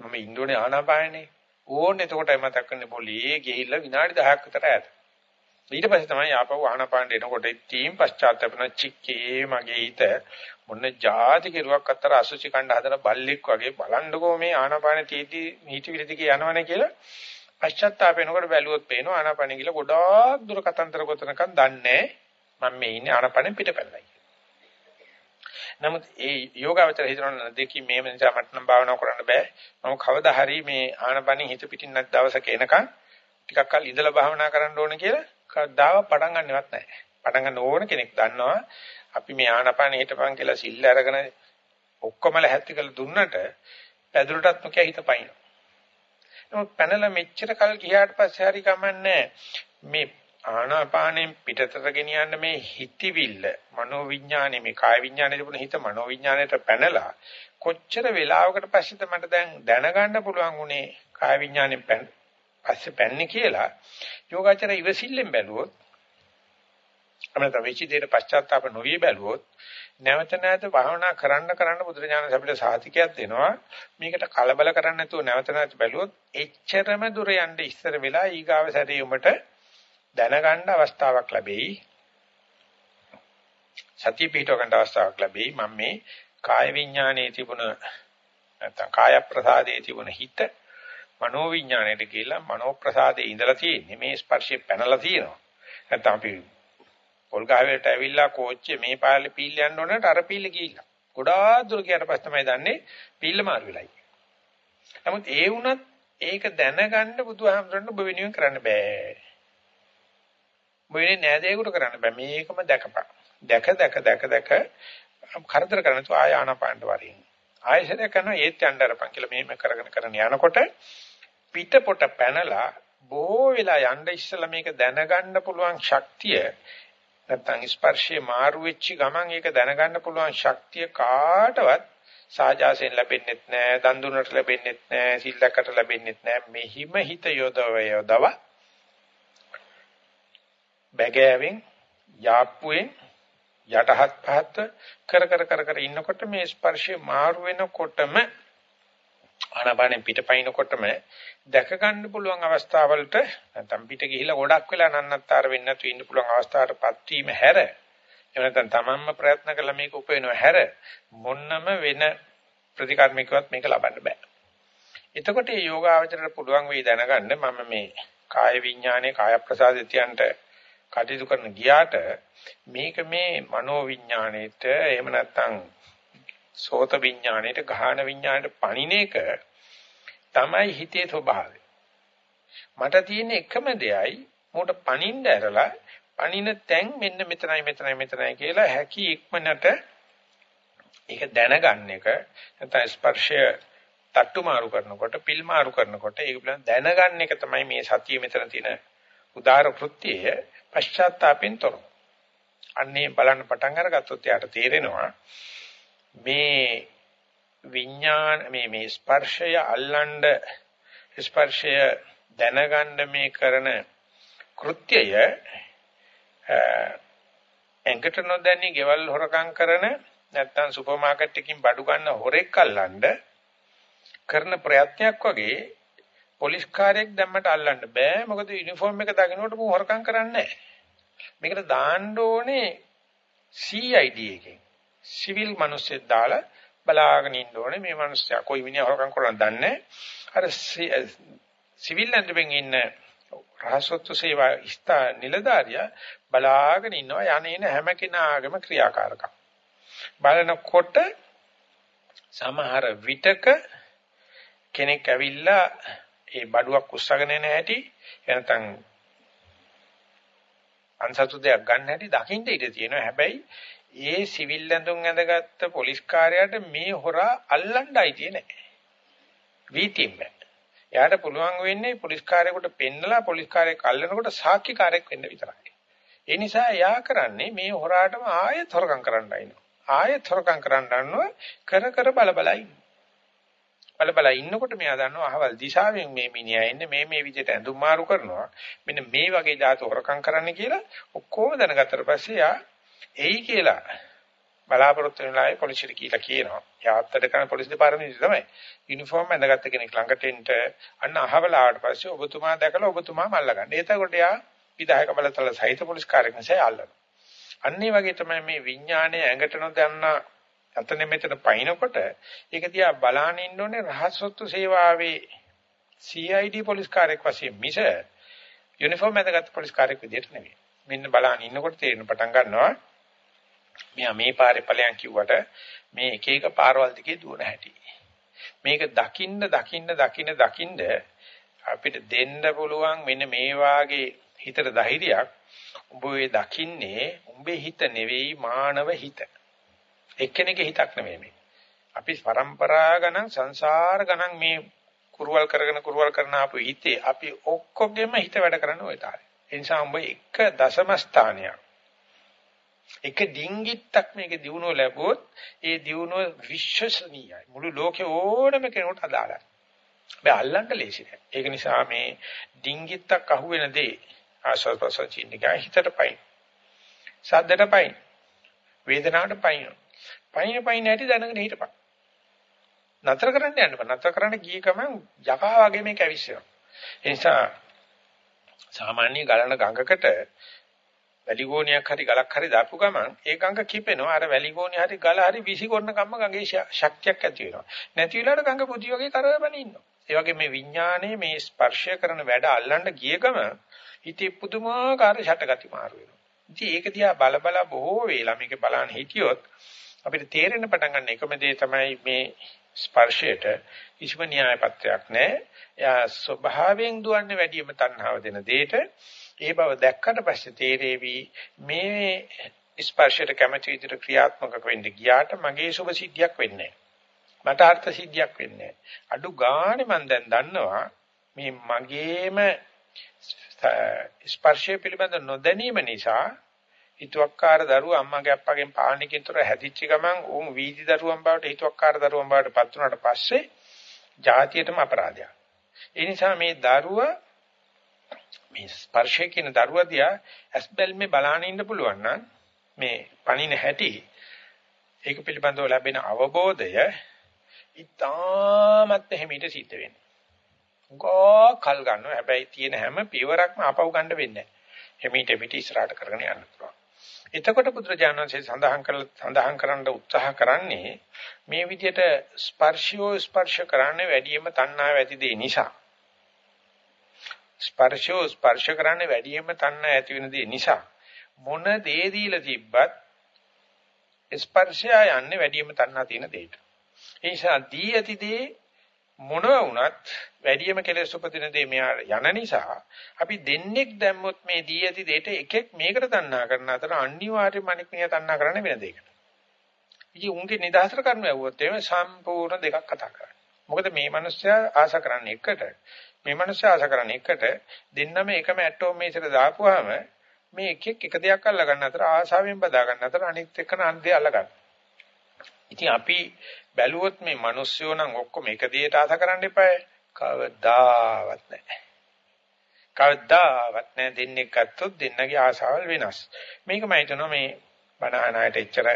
මම ඉන්දෝනේ ආනාපානේ. ඕනේ එතකොටයි මතක් වෙන්නේ පොලියේ ගිහිල්ලා විනාඩි 10ක් විතර ඈත. ඊට පස්සේ තමයි ආපහු ආනාපානට එනකොට තීම් පශ්චාත්තාපන චික්කේ මගේ හිත. මොන જાති කෙරුවක් අතර අසුචි කණ්ඩ හදන බල්ලෙක් වගේ බලන්නකෝ මේ ආනාපාන තීටි හිත විරදිකේ යනවනේ කියලා පශ්චාත්තාප වෙනකොට බැලුවොත් පේනවා ආනාපාන කියලා ගොඩාක් දුර කතන්තර ගොතනකම් දන්නේ මම මේ ඉන්නේ ආනාපානෙ පිටපැල්ලයි නමුත් ඒ යෝගාවචර හිතන දෙකී මේ නිසා මට නම් භාවනා කරන්න බෑ. මම කවදා හරි මේ ආනාපානෙ හිත පිටින් නැත් දවසක එනකන් ටිකක් කල් ඉඳලා භාවනා කරන්න ඕන කියලා කවදාව පටන් ගන්නවත් නැහැ. පටන් ගන්න ඕන කෙනෙක් දන්නවා. අපි මේ ආනපාන හිටපන් කියලා සිල්ල අරගෙන ඔක්කොම ලැහැත්ති කරලා දුන්නට පැදුරටත් නොකිය හිතපයින්. නමුත් පැනලා මෙච්චර කල් ගියාට පස්සේ හරි කමන්නේ මේ ආනාපානෙන් පිටතට ගෙනියන්න මේ හිතවිල්ල මනෝවිඥානෙ මේ කාය විඥානෙ තිබුණ හිත මනෝවිඥානෙට පැනලා කොච්චර වෙලාවකට පස්සේද මට දැන් දැනගන්න පුළුවන් උනේ කාය විඥානෙන් පස්සේ පැන්නේ කියලා යෝගාචර ඉවසිල්ලෙන් බැලුවොත් අපිට වෙච්ච දෙයට පශ්චාත්තාප නොවි බැලුවොත් නැවත නැවත භාවනා කරන්න කරන්න බුදුරජාණන් අපිට සාතිකයක් දෙනවා. මේකට කලබල කරන්න නැතුව නැවත නැවත බැලුවොත් එච්චරම දුර යන්න ඉස්සර වෙලා ඊගාව සැරියුමට දැනගන්න අවස්ථාවක් ලැබෙයි. සතිය පිටව ගන්න අවස්ථාවක් ලැබෙයි. මම මේ කාය විඥානයේ තිබුණ නැත්නම් කාය ප්‍රසාදයේ තිබුණ හිත මනෝ විඥාණයට කියලා මනෝ ප්‍රසාදේ ඉඳලා තියෙන්නේ. මේ ස්පර්ශය පැනලා තියෙනවා. නැත්නම් අපි පොල් ගහවලට ඇවිල්ලා කෝච්චිය මේ පාලේ පීල් යන්න ඕනට අර පීල් ගිහිල්ලා. ගොඩාක් දුර ගියාට පස්සේ තමයි දන්නේ පීල්ල මාරු වෙලයි. නමුත් ඒ වුණත් ඒක දැනගන්න බුදුහාමරන්න ඔබ වෙනුවෙන් කරන්න බෑ. ඔබ වෙන්නේ නෑදේකට කරන්න බෑ. මේකම දැකපන්. දැක දැක දැක දැක කරදර කරන තු ආය ආනපානට වරින්. ආයශරය කරන ඒත් යන්න අරපන් කියලා මෙහෙම කරගෙන කරගෙන යනකොට පිටපොට පැනලා බොහෝ වෙලා යන්න ඉස්සලා මේක දැනගන්න පුළුවන් ශක්තිය නැත්තම් ස්පර්ශයේ මාරු වෙච්ච ගමන් ඒක දැනගන්න පුළුවන් ශක්තිය කාටවත් සාජාසයෙන් ලැබෙන්නේ නැහැ දන් දුන්නට ලැබෙන්නේ නැහැ සිල්ලකට ලැබෙන්නේ නැහැ මෙහිම හිත යොදව යොදව. බැගෑවෙන් යාප්පුවෙන් යටහත් පහත් කර කර කර කර ඉන්නකොට මේ ස්පර්ශය මාරු වෙනකොටම ආනාපානෙ පිටපයින්කොටම දැක ගන්න පුළුවන් අවස්ථාවලට නැත්නම් පිට ගිහිලා ගොඩක් වෙලා නන්නත්තර වෙන්න නැතු ඉන්න පුළුවන් අවස්ථාවටපත් වීම හැර එහෙම නැත්නම් තමන්ම ප්‍රයත්න කළා මේක උපයනව හැර මොන්නම වෙන ප්‍රතිකර්මිකවත් මේක ලබන්න බෑ. එතකොට මේ යෝගාවචරයට පුළුවන් වෙයි දැනගන්න මම මේ කාය විඥානයේ කාය ප්‍රසාදිතයන්ට කටයුතු කරන ගියාට මේක මේ මනෝ විඥාණයට එහෙම නැත්නම් සෝත විඥාණයට ගාහන විඥාණයට පණින එක තමයි හිතේ ස්වභාවය. මට තියෙන එකම දෙයයි මෝට පණින්න ඇරලා පණින තැන් මෙන්න මෙතනයි මෙතනයි මෙතනයි කියලා හැකි ඉක්මනට ඒක දැනගන්න එක නැත්නම් ස්පර්ශය තට්ටු මාරු කරනකොට පිල් මාරු කරනකොට ඒක පිළිබඳ දැනගන්න එක තමයි මේ සතිය මෙතන තියෙන උදාර කෘත්‍යය පශ්චාත්තාපෙන් තොරව. අන්නේ බලන්න පටන් අරගත්තොත් යාට තේරෙනවා මේ විඥාන මේ මේ ස්පර්ශය අල්ලන්න ස්පර්ශය දැනගන්න මේ කරන කෘත්‍යය එංගට නොදැනි ගෙවල් හොරකම් කරන නැත්තම් සුපර් මාකට් එකකින් බඩු ගන්න හොරෙක් අල්ලන්න කරන ප්‍රයත්නයක් වගේ පොලිස් කාර්යයක් දැම්මට අල්ලන්න බෑ. මොකද යුනිෆෝම් එක දකින්නකොට මම හොරකම් කරන්නේ නැහැ. මේකට දාන්න ඕනේ CID එකෙන්. සිවිල් මිනිස්සෙක් දාලා බලාගෙන ඉන්න ඕනේ. මේ මිනිස්සයා කොයි මිනිහා හොරකම් කරනවද දන්නේ අර සිවිල් ඇඳුමින් ඉන්න රහසොත්තු සේවා ඉස්තා නිලධාරියා බලාගෙන ඉන්නවා යන්නේන හැම කෙනාගේම ක්‍රියාකාරකම්. බලනකොට සමහර විටක කෙනෙක් ඇවිල්ලා ඒ බඩුවක් උස්සගෙන එන හැටි එනතන් අන්සතු දෙයක් ගන්න හැටි දකින්න ඉඩ තියෙනවා. හැබැයි ඒ සිවිල් ඇඳුම් ඇඳගත්ත පොලිස් කාර්යයට මේ හොරා අල්ලන්න අයිතිය නැහැ. වීතියෙම. එයාට පුළුවන් වෙන්නේ පොලිස් කාර්යයකට පෙන්නලා පොලිස් කාර්යයක් අල්ලනකොට සාක්ෂිකාරයක් වෙන්න විතරයි. ඒ නිසා එයා කරන්නේ මේ හොරාටම ආයෙත් හොරකම් කරන්න අයිනවා. ආයෙත් හොරකම් කරන්න යනවා කර කර බල බල ඉන්නවා. බල බල ඉන්නකොට මෙයා දන්නවා අහවල් දිශාවෙන් මේ මිනිහා එන්නේ මේ මේ විදිහට ඇඳුම් මාරු කරනවා. මෙන්න මේ වගේ ධාතු හොරකම් කරන්න කියලා ඔක්කොම දැනගත්තට පස්සේ යා එයි කියලා බලාපොරොත්තු වෙනලායි පොලිසියට කියලා කියනවා. යාත්තට කරන පොලිස් දෙපාර්තමේන්තුව තමයි. යුනිෆෝම් ඇඳගත්ත කෙනෙක් ළඟට එන්න අන්න අහවල ආවට පස්සේ ඔබතුමා දැකලා ඔබතුමා මල්ලගන්න. එතකොට යා විධායක බලතල සහිත පොලිස් කාර්යයක් නිසා අල්ලනවා. අන්නේ වගේ තමයි මේ විඥානය ඇඟට නොදන්න අතන මෙතන පයින්කොට ඒක දිහා බලාගෙන ඉන්න ඕනේ රහසොත්තු සේවාවේ CID පොලිස් කාර්යයක් වශයෙන් මිස යුනිෆෝම් ඇඳගත් පොලිස් කාර්යයක් විදිහට නෙවෙයි. මෙන්න බලාගෙන ඉන්නකොට තේරෙන පටන් ගන්නවා මෙයා මේ පාරේ ඵලයන් කිව්වට මේ එක එක පාරවල් දිගේ දුවන හැටි. මේක දකින්න දකින්න දකින්න දකින්න අපිට දෙන්න පුළුවන් මෙන්න මේ වාගේ හිතට ධෛර්යයක් උඹ ඒ දකින්නේ උඹේ හිත නෙවෙයි මානව හිත. එක්කෙනෙකුගේ හිතක් නෙවෙයි මේ. අපි પરම්පරා ගණන් සංසාර ගණන් මේ කුරුවල් කරගෙන කුරුවල් කරන අපේ හිතේ අපි ඔක්කොගෙම හිත වැඩ කරන ওই තාලේ. ඒ නිසා උඹ එක දශම ස්ථානයක් එක ඩිංගිත්තක් මේකේ දිනුව ලැබුවොත් ඒ දිනුව විශ්වසනීයයි. මුළු ලෝකේ ඕනම කෙනෙකුට අදාළයි. බෑ අල්ලන්න ලේසි නෑ. ඒක නිසා මේ ඩිංගිත්තක් අහුවෙන දේ ආශ්වාස ප්‍රශ්වාස චින්නිකා හිතට පයින්. සද්දට පයින්. වේදනාවට පයින්. පයින් පයින් නැටි දැනගෙන හිටපන්. නතර කරන්න යන්න බෑ. නතර කරන්න ගිය ගමන් යකා වගේ මේක ඇවිස්සෙනවා. ඒ නිසා සාමාන්‍ය ගලන ගඟකට වැලිගෝණියක් හරි ගලක් හරි දාපු ගමන් ඒ ගඟ කිපෙනවා. අර වැලිගෝණිය හරි ගල හරි විසිකොන්න කම්ම ගඟේ ශක්තියක් ඇති වෙනවා. නැති වෙලාවට ගඟ පුදි වගේ කරවගෙන ඉන්නවා. ඒ වගේ මේ විඥානයේ මේ ස්පර්ශය කරන වැඩ අල්ලන්න ගිය ගමන් හිතේ පුදුමාකාර ෂටගති මාරු වෙනවා. ඉතින් ඒක දිහා බල බල බොහෝ වේලා මේක බලන්න හිටියොත් අපිට තේරෙන්න පටන් ගන්න එකම දේ තමයි මේ ස්පර්ශයට කිසිම න්‍යාය පත්‍රයක් නැහැ. එයා ස්වභාවයෙන් දුවන්නේ වැඩිම තණ්හාව දෙන දෙයට ඒ බව දැක්කට පස්සේ තේරෙවි මේ ස්පර්ශයට කැමැති විදිහට ක්‍රියාත්මක වෙන්න ගියාට මගේ සුභ සිද්ධියක් වෙන්නේ මට අර්ථ සිද්ධියක් වෙන්නේ අඩු ගානේ මම දැන් දන්නවා මේ මගේම ස්පර්ශය පිළිබඳ නොදැනීම නිසා හිතුවක්කාර දරුවා අම්මාගේ අප්පගෙන් පාලනයකින්තර හැදිච්ච ගමන් උන් වීදි දරුවන් බවට හිතුවක්කාර දරුවන් බවට පත් වුණාට පස්සේ ජාතියටම අපරාධයක්. ඒ නිසා මේ දරුවා මේ ස්පර්ශය කියන දරුවා දිහා ඇස්බල්මේ බලාන ඉන්න පුළුවන් නම් මේ පණින හැටි ඒක පිළිබඳව ලැබෙන අවබෝධය ඉතාමත් හිමීට සිද්ධ වෙනවා. ගෝ කල් ගන්නවා. හැබැයි තියෙන හැම පියවරක්ම ආපහු ගන්න වෙන්නේ නැහැ. හිමීට පිට ඉස්සරහට කරගෙන යන්න පුළුවන්. එතකොට බුදුරජාණන්සේ සඳහන් කරලා සඳහන් කරන්න උත්සාහ කරන්නේ මේ විදිහට ස්පර්ශියෝ ස්පර්ශ කරන්නේ වැඩියෙන්ම තණ්හාව ඇති දේ නිසා. ස්පර්ශෝ ස්පර්ශ කරන්නේ වැඩියෙන්ම තණ්හා ඇති වෙන දේ නිසා මොන දේ දීලා තිබ්බත් ස්පර්ශය යන්නේ වැඩියෙන්ම තණ්හා තියෙන දෙයට. ඒ නිසා දී ඇති දේ මොනවා වුණත් වැඩියෙන්ම කෙලෙස් උපදින දේ මෙහා යන නිසා අපි දෙන්නෙක් දැම්මොත් මේ දී ඇති දෙයට එකෙක් මේකට තණ්හා කරන අතර අනිවාර්යයෙන්ම අනික් මිනිහා තණ්හා කරන්න වෙන දෙයකට. ඉතින් උන්ගේ නිදහසට කරන්න යවුවොත් එහෙම සම්පූර්ණ දෙකක් කතා කරන්නේ. මොකද මේ මිනිස්සයා ආශා කරන්නේ එකට මේ මිනිස්සු ආස කරන්නේ එකට දෙන්නම එකම ඇටෝම් මේසෙට දාපුවාම මේ එකෙක් එක දෙයක් අල්ල ගන්න අතර ආසාවෙන් බදා ගන්න අතර අනිත් එක්කන අන්දේ අල්ල ගන්න. ඉතින් අපි බැලුවොත් මේ මිනිස්සුયો නම් ඔක්කොම එක දෙයට ආස කරන්න එපායි. කවදාවත් නැහැ. කවදාවත් නැහැ දෙන්නේ ගත්තොත් දෙන්නගේ ආසාවල් වෙනස්. මේක මම හිතනවා මේ බණහනායට එච්චර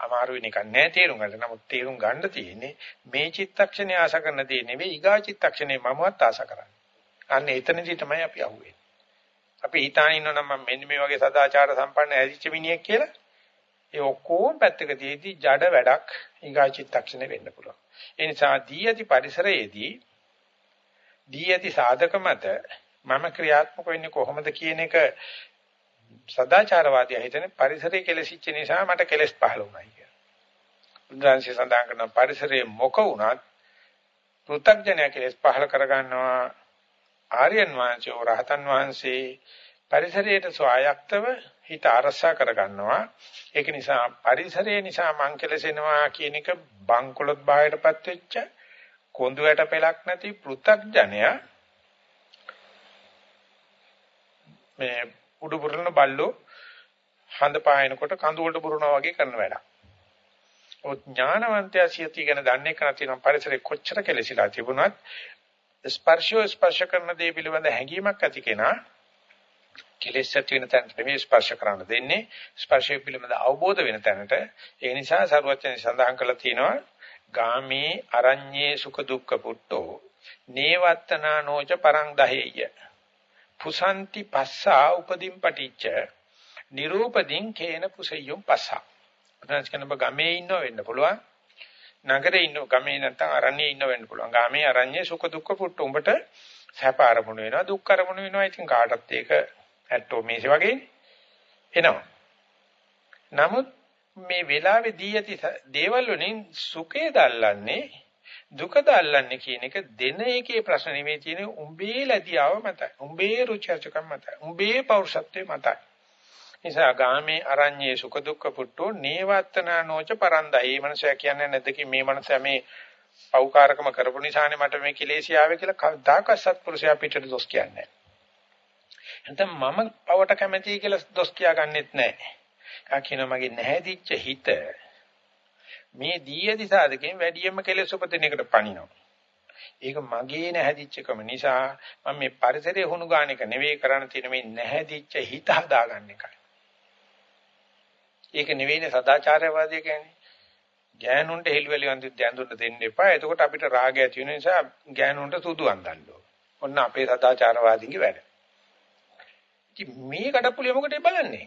අමාරු වෙන එකක් නෑ තේරුම් ගන්න. නමුත් තේරුම් ගන්න තියෙන්නේ මේ චිත්තක්ෂණය ආශ කරන දේ නෙවෙයි ඊගා චිත්තක්ෂණය මමවත් ආශ කරන්නේ. අන්න එතනදී තමයි අපි අහුවෙන්නේ. අපි හිතාන ඉන්නවනම් මම මෙන්න මේ වගේ සදාචාර සම්පන්න ඇදිච්ච මිනිහෙක් කියලා ඒ ඔක්කොම පැත්තක තියදී ජඩ වැඩක් ඊගා චිත්තක්ෂණය වෙන්න පුළුවන්. ඒ නිසා දී ඇති පරිසරයේදී දී ඇති සාධක මත මම ක්‍රියාත්මක වෙන්නේ කොහොමද කියන එක සදාචාරවාදී හිතන්නේ පරිසරයේ කෙලසිච්ච නිසා මට කෙලස් පහළ වුණා කියලා. බුද්ධාංශය සඳහන් කරන පරිසරයේ මොක වුණත් පෘථග්ජනය කෙලස් පහළ කරගන්නවා ආර්යයන් වහන්සේ රහතන් වහන්සේ පරිසරයට ස්වායක්තව හිත අරසා කරගන්නවා. ඒක නිසා පරිසරය නිසා මං කෙලසෙනවා කියන එක බංකොලොත් බාහිරපත් වෙච්ච කොඳු වැට පෙලක් නැති පෘථග්ජනයා මේ උඩු පුරන බල්ලෝ හඳ පායනකොට කඳු වලට පුරනවා වගේ කරන වැඩක්. ඔය ඥානවන්තයා සියති ගැන දන්නේ කරා තියෙන පරිසරේ කොච්චර කෙලසිලා තිබුණත් ස්පර්ශය ස්පර්ශ කරන දේ පිළිබඳ හැඟීමක් ඇති කෙනා කෙලෙස් ඇති වෙන තැනට නෙමෙයි ස්පර්ශ කරන්න දෙන්නේ. ස්පර්ශය පිළිබඳ අවබෝධ වෙන තැනට. ඒ නිසා සරුවචන සඳහන් කරලා තියෙනවා ගාමේ අරඤ්ඤේ සුඛ දුක්ඛ පුට්ටෝ නේවත්තනා නෝච පරං දහේය. පුසන්ති පස්සා උපදීන් පටිච්ච. නිරූපදීන් කේන පුසෙය්‍යම් පස්සා. උදාහරණ කියනබ ගමේ ඉන්නව වෙන්න පුළුවන්. නගරේ ඉන්න ගමේ නැත්නම් අරණියේ ඉන්න වෙන්න පුළුවන්. ගාමේ අරඤ්ඤේ සුඛ දුක්ඛ පුට්ටෝ උඹට සැප අරමුණු වෙනවා දුක් අරමුණු වෙනවා. ඉතින් කාටත් ඒක ඇටෝ මේසෙ වගේ එනවා. නමුත් මේ වෙලාවේදී ඇති දේවල් වලින් සුඛය දල්ලන්නේ දුක දල්ලන්නේ කියන එක දෙන එකේ ප්‍රශ්න නෙමෙයි තියෙන්නේ උඹේ ලැබියාව මතයි. උඹේ රුචර්චකම් මතයි. උඹේ පෞරුෂත්වයේ මතයි. නිසා ගාමේ අරඤ්ඤේ සුඛ දුක්ඛ පුට්ටෝ නේවත්තනා නොච පරන්දා. මේ මනසයා කියන්නේ නැද්ද කි මේ මනසයා මේ පෞකාරකම කරපු නිසානේ මට මේ කෙලෙසිය ආවේ කියලා කවදාක සත්පුරුෂයා පිටට දොස් කියන්නේ නැහැ. නැත්නම් මම පවට කැමතියි කියලා දොස් කියාගන්නෙත් නැහැ. කා කියන මගේ නැහැදිච්ච හිත මේ දීය දිසාදකෙන් වැඩියෙන්ම කෙලෙස් උපදින එකට පණිනවා. ඒක මගේ නැහැදිච්චකම නිසා මම මේ පරිසරයේ හුණු ගන්න එක නෙවෙයි කරන්න තියෙන මේ නැහැදිච්ච හිත හදාගන්න එකයි. ඒක නෙවෙයිනේ සදාචාරවාදී කියන්නේ. ගෑනුන්ට හෙළුවැලි වන්දි දැඳුන්න දෙන්න එපා. එතකොට අපිට රාගය ඇති වෙන නිසා ගෑනුන්ට සුදු අඳන්න ඕන. ඔන්න අපේ සදාචාරවාදීන්ගේ වැඩ. ඉතින් මේ කඩප්පුලිය මොකටද බලන්නේ?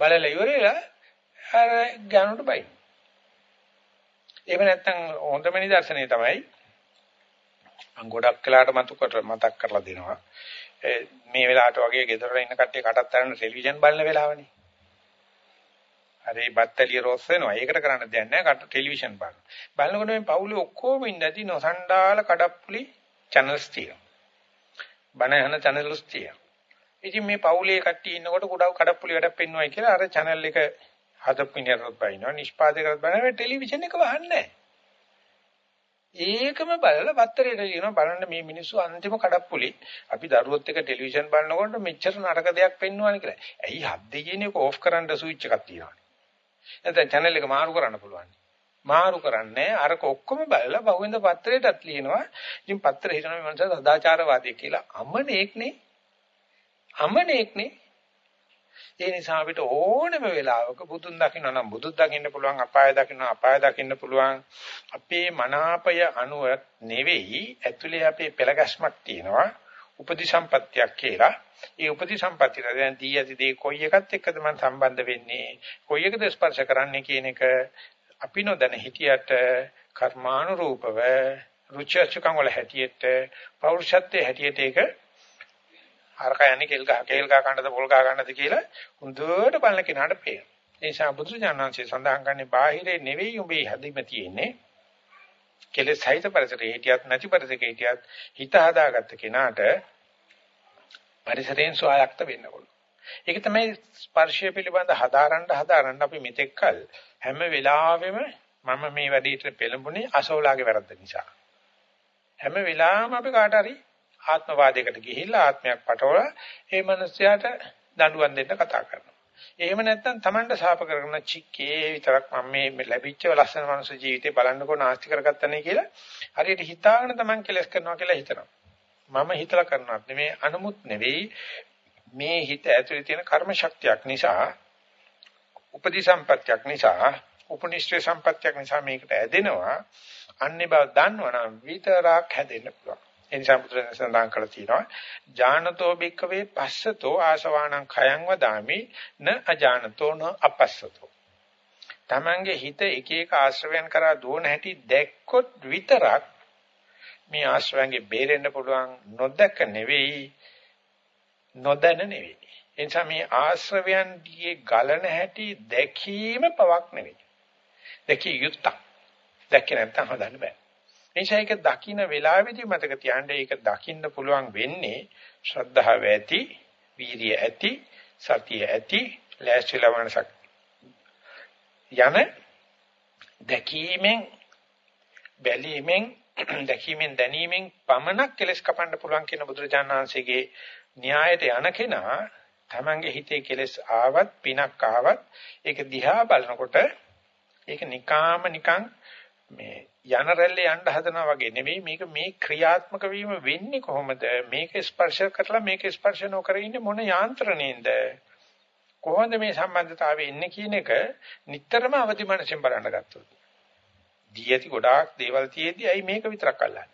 බලලා ඉවරලා අර ගානුට බයි. එහෙම නැත්නම් හොඳම නිදර්ශනය තමයි මම ගොඩක් කලකට මතක මතක් කරලා දෙනවා. මේ වෙලාවට වගේ ගෙදර ඉන්න කට්ටිය කටත් අරන ටෙලිවිෂන් බලන වෙලාවනේ. හරි බත්තලිය රොස් වෙනවා. ඒකට කරන්න දෙයක් නැහැ. කට ටෙලිවිෂන් බලන. බලනකොට මේ පවුලේ ඔක්කොම ඉඳදී නොසන්ඩාල කඩප්පුලි channels තියෙනවා. බණ යන channels තියෙනවා. ඉතින් මේ පවුලේ කට්ටිය ඉන්නකොට කුඩා කඩප්පුලි වැඩක් පෙන්වයි කියලා අර channel එක හදපු මිනිහරත් බයිනවා නිෂ්පාදකරත් බයිනවා ටෙලිවිෂන් එක වහන්නේ ඒකම බලලා පත්තරේට කියනවා බලන්න මේ මිනිස්සු අන්තිම කඩප්පුලි අපි දරුවොත් එක ටෙලිවිෂන් බලනකොට මෙච්චර නරක දෙයක් පෙන්වන්නේ කියලා. ඇයි හද්දේ කියන එක ඕෆ් කරන්න ස්විච් එකක් තියෙනවා. නැත්නම් channel එක මාරු කරන්න පුළුවන්. මාරු කරන්නේ අරක ඔක්කොම බලලා බහුවෙන්ද පත්‍රයටත් ලියනවා. ඉතින් පත්‍රය හිතන මේ මනස සදාචාරවාදී කියලා. අමනේක්නේ. අමනේක්නේ. ඒ නිසා අපිට ඕනම වෙලාවක බුදුන් දකින්න නම් බුදුන් දකින්න පුළුවන් අපාය දකින්න අපාය දකින්න පුළුවන්. අපේ මනාපය අනුව නෙවෙයි ඇතුලේ අපේ පෙළගැස්මක් තියෙනවා. උපදි සම්පත්තියක් කියලා. ඒ උපදි සම්පත්තිය දැන් දී ඇති දේ කොයි එකත් එක්කද මම සම්බන්ධ වෙන්නේ? කොයි එකද ස්පර්ශ කරන්නේ කියන එක අපි නොදැන හිටියට කර්මානුරූපව රුචර්චකම් වල හැටියට පෞරුෂත්වයේ හැටියට ඒක අරක යන්නේ කෙල් ගහ කෙල් ගහ කන්නද පොල් ගහ කන්නද කියලා හොඳට බලන කෙනාට පේනවා. ඒ නිසා බුදුරජාණන්සේ සඳහන් කරන්නේ බාහිරේ නෙවෙයි උඹේ හැදීම තියෙන්නේ. කෙලෙස් සහිත පරිසරයේ හිටියත් නැති පරිසරයක හිටියත් හිත හදාගත්ත කෙනාට පරිසරයෙන් සුවයක්ත වෙන්න ඕන. ඒක තමයි ස්පර්ශය පිළිබඳ හදාරන්න හදාරන්න අපි මෙතෙක්කල් හැම වෙලාවෙම මම මේ වැඩේට පෙළඹුණේ අසෝලාගේ වැරද්ද නිසා. හැම වෙලාවෙම අපි කාට හරි ආත්මවාදයකට ගිහිල්ලා ආත්මයක් පටවලා ඒ මනුස්සයාට දඬුවම් දෙන්න කතා කරනවා. එහෙම නැත්නම් Tamanට ශාප කරන චික්කේ විතරක් මම මේ ලැබිච්ච ලස්සන මනුස්ස ජීවිතේ බලන්නකෝ නාස්ති කරගත්තනේ කියලා හරියට හිතාගෙන Taman කෙලස් කරනවා කියලා හිතනවා. මම හිතලා කරනවත් නෙමේ අනුමුත් නෙවෙයි මේ හිත ඇතුලේ තියෙන කර්ම ශක්තියක් නිසා උපදි සම්පත්‍යක් නිසා උපනිෂ්ඨ සම්පත්‍යක් නිසා මේකට ඇදෙනවා අන්නේ බව දන්නවනම් විතරක් හැදෙන්න පුළුවන් එනිසා බුදුරජාණන් සඳහන් කරලා තියෙනවා. ඥානතෝ භික්කවේ පස්සතෝ ආසවාණං khයං වදාමි. න අජානතෝ න අපස්සතෝ. තමන්ගේ හිත එක එක ආශ්‍රවයන් කරා දුවන හැටි දැක්කොත් විතරක් මේ ආශ්‍රවයන්ගේ බේරෙන්න පුළුවන් නොදක නෙවෙයි නොදැන නෙවෙයි. එනිසා මේ ආශ්‍රවයන් දිගේ ගලන හැටි දැකීම පවක් නෙවෙයි. දැකිය යුත්තක්. දැක්කේ නැත්නම් හදන්න බෑ. නිසා ඒක දකින්න වෙලාවෙදි මතක තියාගන්න ඒක දකින්න පුළුවන් වෙන්නේ ශ්‍රද්ධාව ඇති, වීරිය ඇති, සතිය ඇති, ලෑස්තිලා වනසක් යන දැකීමෙන් බැලීමෙන් දැකීමෙන් දැනීමෙන් පමණක් කෙලස් කපන්න පුළුවන් කියන බුදුරජාණන් වහන්සේගේ න්‍යායට යන කෙනා තමන්ගේ හිතේ කෙලස් ආවත් පිනක් ආවත් ඒක දිහා බලනකොට ඒක නිකාම නිකන් මේ යන රැල්ලේ යන්න හදනවා වගේ නෙවෙයි. මේක මේ ක්‍රියාත්මක වීම වෙන්නේ කොහොමද? මේක ස්පර්ශ කරලා මේක ස්පර්ශ නොකර ඉන්නේ මොන යාන්ත්‍රණයෙන්ද? කොහොමද මේ සම්බන්ධතාවය ඉන්නේ කියන එක නිතරම අවදි මනසෙන් බලන්න ගත්තොත්. දී ඇති ගොඩාක් දේවල් තියෙද්දි ඇයි මේක විතරක් අල්ලන්නේ?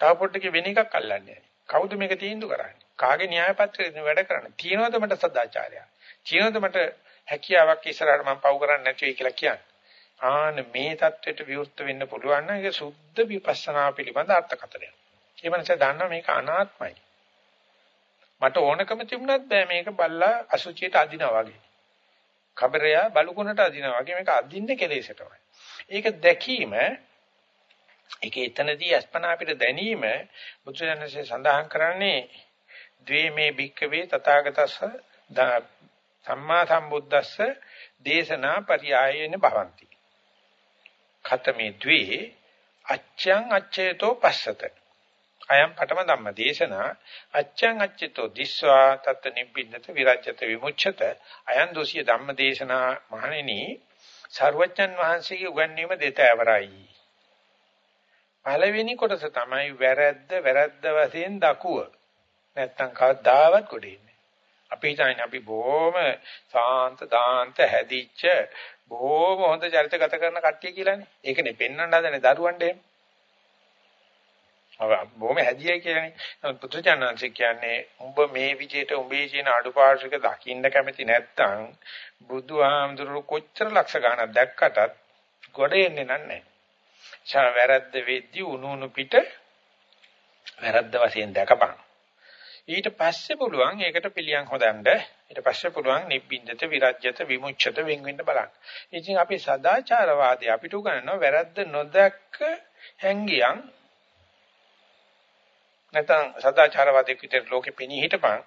තව පොඩ්ඩක වෙන එකක් අල්ලන්නේ කවුද මේක තීන්දුව කරන්නේ? කාගේ න්‍යාය පත්‍රයෙන් වැඩ කරන්නේ? තියනවද මට සදාචාරය තියනවද මට හැකියාවක් ඉස්සරහට මම පව් කරන්නේ නැති වෙයි කියලා කියන්නේ? ආන මේ தത്വෙට විවෘත වෙන්න පුළුවන් නම් ඒක සුද්ධ විපස්සනා පිළිබඳ අර්ථකථනයක්. ඒ මනස දන්නවා මේක අනාත්මයි. මට ඕනකම තිබුණත් බෑ මේක බල්ලා අසුචියට අදිනවා වගේ. කබරයා බලුකුණට අදිනවා වගේ මේක අදින්න කෙලෙසටමයි. ඒක දැකීම ඒක එතනදී අස්පනා අපිට දැනීම බුදුසසුනේ සඳහන් කරන්නේ ද්වේමේ භික්කවේ තථාගතස්ස සම්මා සම්බුද්දස්ස දේශනා පරියායන භවಂತಿ ඛතමේ ද්වේ අච්ඡං අච්ඡේතෝ පස්සත. අයම් පඨම ධම්ම දේශනා අච්ඡං අච්ඡේතෝ දිස්වා තත් නිබ්බින්දත විරජ්‍යත විමුච්ඡත. අයම් දෝසිය ධම්ම දේශනා මහණෙනි සර්වඥන් වහන්සේගේ උගන්වීම දෙතෑවරයි. පළවෙනි කොටස තමයි වැරද්ද වැරද්ද වශයෙන් දකුව. නැත්තම් කවදාවත් ගොඩේ අපි හිතන්නේ අපි බොහොම සාන්ත දාන්ත හැදිච්ච බොහොම හොඳ චරිත ගත කරන කට්ටිය කියලානේ. ඒකනේ පෙන්වන්න හදනේ දරුවන්ට එහෙම. අව බොහොම හැදියයි කියලානේ. පුදුජානන්සේ කියන්නේ උඹ මේ විදිහට උඹේ කියන අඩුපාඩුක දකින්න කැමති නැත්තම් බුදුහාමුදුරු කොච්චර ලක්ෂ ගණක් දැක්කටත් ගොඩ එන්නේ නැහැ. ඡා වැරද්ද වෙද්දී උණු උණු පිට වැරද්ද වශයෙන් දැකපන්. ඊට පස්සේ පුළුවන් ඒකට පිළියම් හොදන්න ඊට පස්සේ පුළුවන් නිබ්බින්දත විරජ්‍යත විමුච්ඡත වෙන් වෙන්න බලන්න. ඉතින් අපි සදාචාරවාදී අපිට උගන්වනවා වැරද්ද නොදැක්ක හැංගියන් නැත්නම් සදාචාරවාදී පිටර ලෝකෙ පෙනී හිටපන්.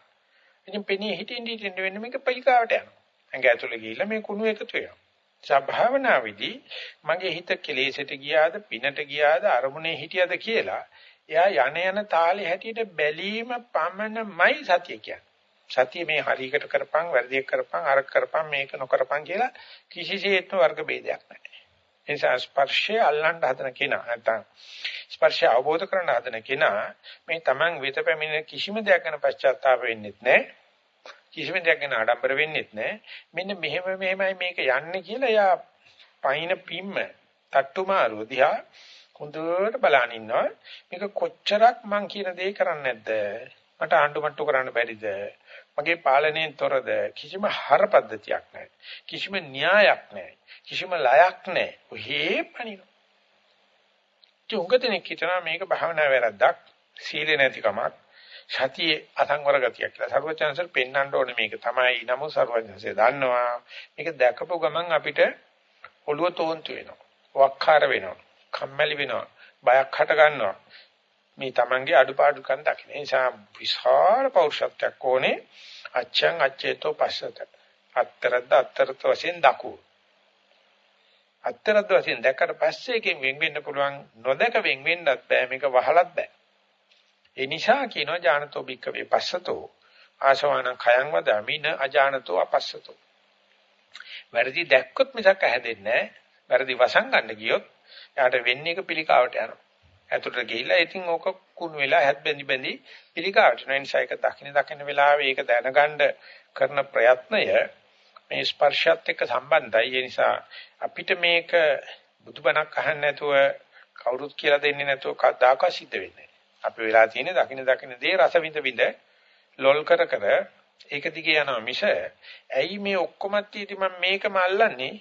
ඉතින් පෙනී හිටින්න හිටින්න වෙන්නේ මේක පිළිකාවට යනවා. ඇඟ ඇතුලේ ගිහිල්ලා මේ කුණු එකතු වෙනවා. සබ්භාවනාවේදී මගේ හිත කෙලෙසට ගියාද පිනට ගියාද අරමුණේ හිටියද කියලා එයා යන යන තාලේ හැටියට බැලීම පමණමයි සතිය කියන්නේ. සතිය මේ හරියකට කරපන් වැරදියක් කරපන් අර කරපන් මේක නොකරපන් කියලා කිසිසේත්ම වර්ග ભેදයක් නැහැ. ඒ නිසා ස්පර්ශය අල්ලන්න හදන කෙනා නැත්නම් ස්පර්ශය අවබෝධ කරගන්න හදන කෙනා මේ Taman වෙත පැමිණෙන කිසිම දෙයක් ගැන පශ්චාත්තාප වෙන්නෙත් නැහැ. කිසිම දෙයක් ගැන ආඩම්බර වෙන්නෙත් නැහැ. මෙන්න මෙහෙම මෙහෙමයි මේක යන්නේ කියලා එයා පයින් පිම්ම තට්ටු මාරුව දිහා හොඳට බලන් ඉන්නවා. මේක කොච්චරක් මං කියන දේ කරන්නේ නැද්ද? මට ආණ්ඩු මට්ටු කරන්න බැරිද? මගේ පාලනයෙන් තොරද? කිසිම හර පද්ධතියක් නැහැ. කිසිම න්‍යායක් නැහැ. කිසිම ලයක් නැහැ. ඔහේ පණින. තුංගතෙනෙක් හිටනවා මේක භාවනා වැරද්දක් සීල නැතිකමක් සතියේ අසංවර ගතියක් කියලා. සර්වචන්සර් පෙන්වන්න ඕනේ මේක තමයි. නමුත් සර්වචන්සේ දන්නවා මේක දැකපු ගමන් අපිට ඔළුව තෝන්තු වෙනවා. වක්කාර වෙනවා. කම්මැලි වෙනවා බයක් හට ගන්නවා මේ Tamange අඩුපාඩුකම් දකින්න. ඒ නිසා විශාල පෞරුෂත්වයක් ඕනේ අච්ඡං අච්ඡේතෝ පස්සත. අත්තරද්ද අත්තරත වශයෙන් දකු. අත්තරද්ද වශයෙන් දැක්කට පස්සේ එකෙන් වෙන් වෙන්න පුළුවන් නොදක වෙන් වෙන්නත් බෑ මේක වහලත් බෑ. ඒ නිසා කියනවා ඥානතෝ බික්කවේ පස්සතෝ ආශවාන khයං වදාමින අජානතෝ අපස්සතෝ. වැරදි දැක්කොත් මිසක් හැදෙන්නේ නැහැ. වැරදි වසන් ගන්න ගියොත් එයාට වෙන්නේ එක පිළිකාවට යනවා. ඇතුළට ගිහිල්ලා ඉතින් ඕක කුණු වෙලා හැත් බැඳි බැඳි පිළිකාවට යනවා. නිසා ඒක දකින්න දකින්න වෙලාවේ ඒක දැනගන්න කරන ප්‍රයත්නය මේ ස්පර්ශයත් එක්ක සම්බන්ධයි. ඒ නිසා අපිට මේක බුදුබණක් අහන්න නැතුව කවුරුත් කියලා දෙන්නේ නැතුව කවදාකවත් සිද්ධ වෙන්නේ නැහැ. අපි වෙලා තියෙන්නේ දකින්න දකින්න දේ රස විඳ විඳ ලොල් කර කර ඒක දිගේ යනවා මිස ඇයි මේ ඔක්කොම තියෙදි මම මේකම අල්ලන්නේ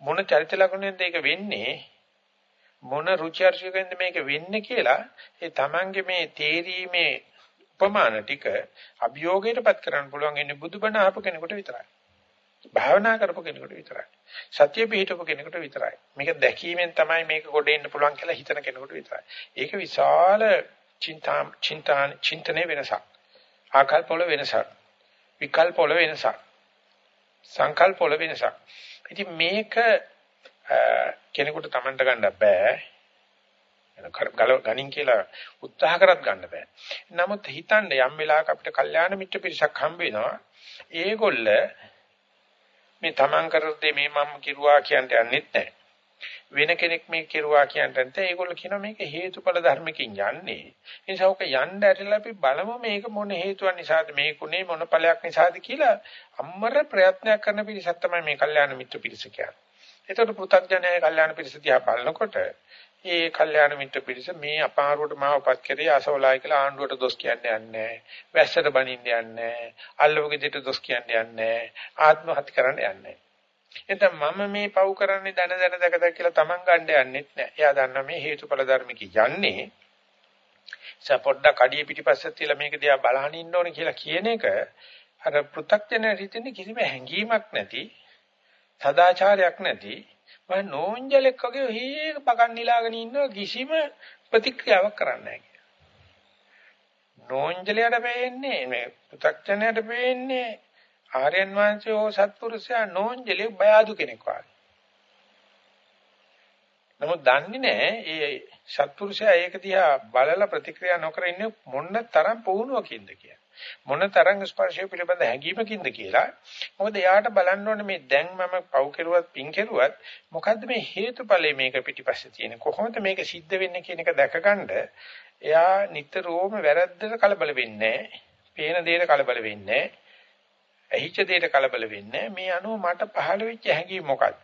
මොන චරිත ලක්ෂණයෙන්ද ඒක වෙන්නේ මොන රුචි අරුචිකෙන්ද මේක වෙන්නේ කියලා ඒ Tamange මේ තේරීමේ උපමාන ටික අභියෝගයටපත් කරන්න පුළුවන් ඉන්නේ බුදුබණ අහපු කෙනෙකුට විතරයි. භාවනා කරපු කෙනෙකුට විතරයි. සත්‍ය පිහිටපු කෙනෙකුට විතරයි. මේක දැකීමෙන් තමයි මේක කොට එන්න පුළුවන් කියලා හිතන කෙනෙකුට විතරයි. ඒක විශාල චින්තා චින්තාන චින්තනේ වෙනසක්. ආකල්ප වල වෙනසක්. විකල්ප වල වෙනසක්. සංකල්ප වල වෙනසක්. ඉතින් මේක කෙනෙකුට Tamanට ගන්න බෑ. ගල ගණින් කියලා උත්සාහ කරත් ගන්න බෑ. නමුත් හිතන්න යම් වෙලාවක අපිට කල්යාණ මිත්‍ර පිරිසක් හම්බ වෙනවා. ඒගොල්ල මේ Taman කරද්දී මේ මම කිරුවා කියන්න යන්නෙත් නැහැ. වෙන කෙනෙක් මේ කෙරුවා කියන්නත් ඒගොල්ලෝ කියනවා මේක හේතුඵල ධර්මකින් යන්නේ. ඒ නිසා ඔක යන්න ඇරිලා අපි බලමු මේක මොන හේතුවක් නිසාද මේකුනේ මොන ඵලයක් නිසාද කියලා අම්මර ප්‍රයත්නයක් කරන පිරිසක් තමයි මේ කල්යාණ මිත්‍ර පිරිස කියන්නේ. ඒතකොට පෘථග්ජනය කල්යාණ පිරිස දිහා බලනකොට ඒ කල්යාණ මිත්‍ර පිරිස මේ අපාරුවට මාවපත් කරේ අසවලායි කියලා ආණ්ඩුවට දොස් කියන්නේ නැහැ. වැස්සට බනින්න යන්නේ නැහැ. අල්ලපු ගෙදරට දොස් කියන්නේ නැහැ. ආත්මහත්‍ය කරන්න යන්නේ නැහැ. එතන මම මේ පව් කරන්නේ දන දන දක දක කියලා Taman ගන්න යන්නෙත් නැහැ. එයා දන්නා මේ හේතුඵල ධර්මික යන්නේ. සපොඩ්ඩක් අඩිය පිටිපස්සට තියලා මේක දිහා බලහන් ඉන්න ඕනේ කියලා කියන එක අර පෘථග්ජන රීතියේ කිසිම හැඟීමක් නැති සදාචාරයක් නැති මම නෝන්ජලෙක් වගේ හීක පකන් නිලාගෙන ඉන්නවා කිසිම ප්‍රතික්‍රියාවක් කරන්නේ නැහැ. නෝන්ජලයට වෙන්නේ මේ පෘථග්ජනයට වෙන්නේ ආර්යයන් වහන්සේ හෝ සත්පුරුෂයා නෝන්ජලේ බය අඩු කෙනෙක් වගේ. නමුත් දන්නේ නැහැ ඒ සත්පුරුෂයා ඒක දිහා බලලා ප්‍රතික්‍රියා නොකර ඉන්නේ මොන තරම් පුහුණුවකින්ද කියලා. මොන තරම් ස්පර්ශය පිළිබඳ හැඟීමකින්ද කියලා. මොකද එයාට බලන්න ඕනේ මේ දැන් මම පව් කෙරුවත් පින් කෙරුවත් මොකද්ද මේ හේතුඵලයේ මේක පිටිපස්සේ තියෙන කොහොමද මේක සිද්ධ වෙන්නේ කියන එක දැකගන්න එයා නිතරම වැරද්දට කලබල වෙන්නේ නැහැ. පේන දෙයට කලබල වෙන්නේ නැහැ. ඇහිච්ච දෙයට කලබල වෙන්නේ මේ අනුව මට පහළ වෙච්ච හැඟීම මොකක්ද?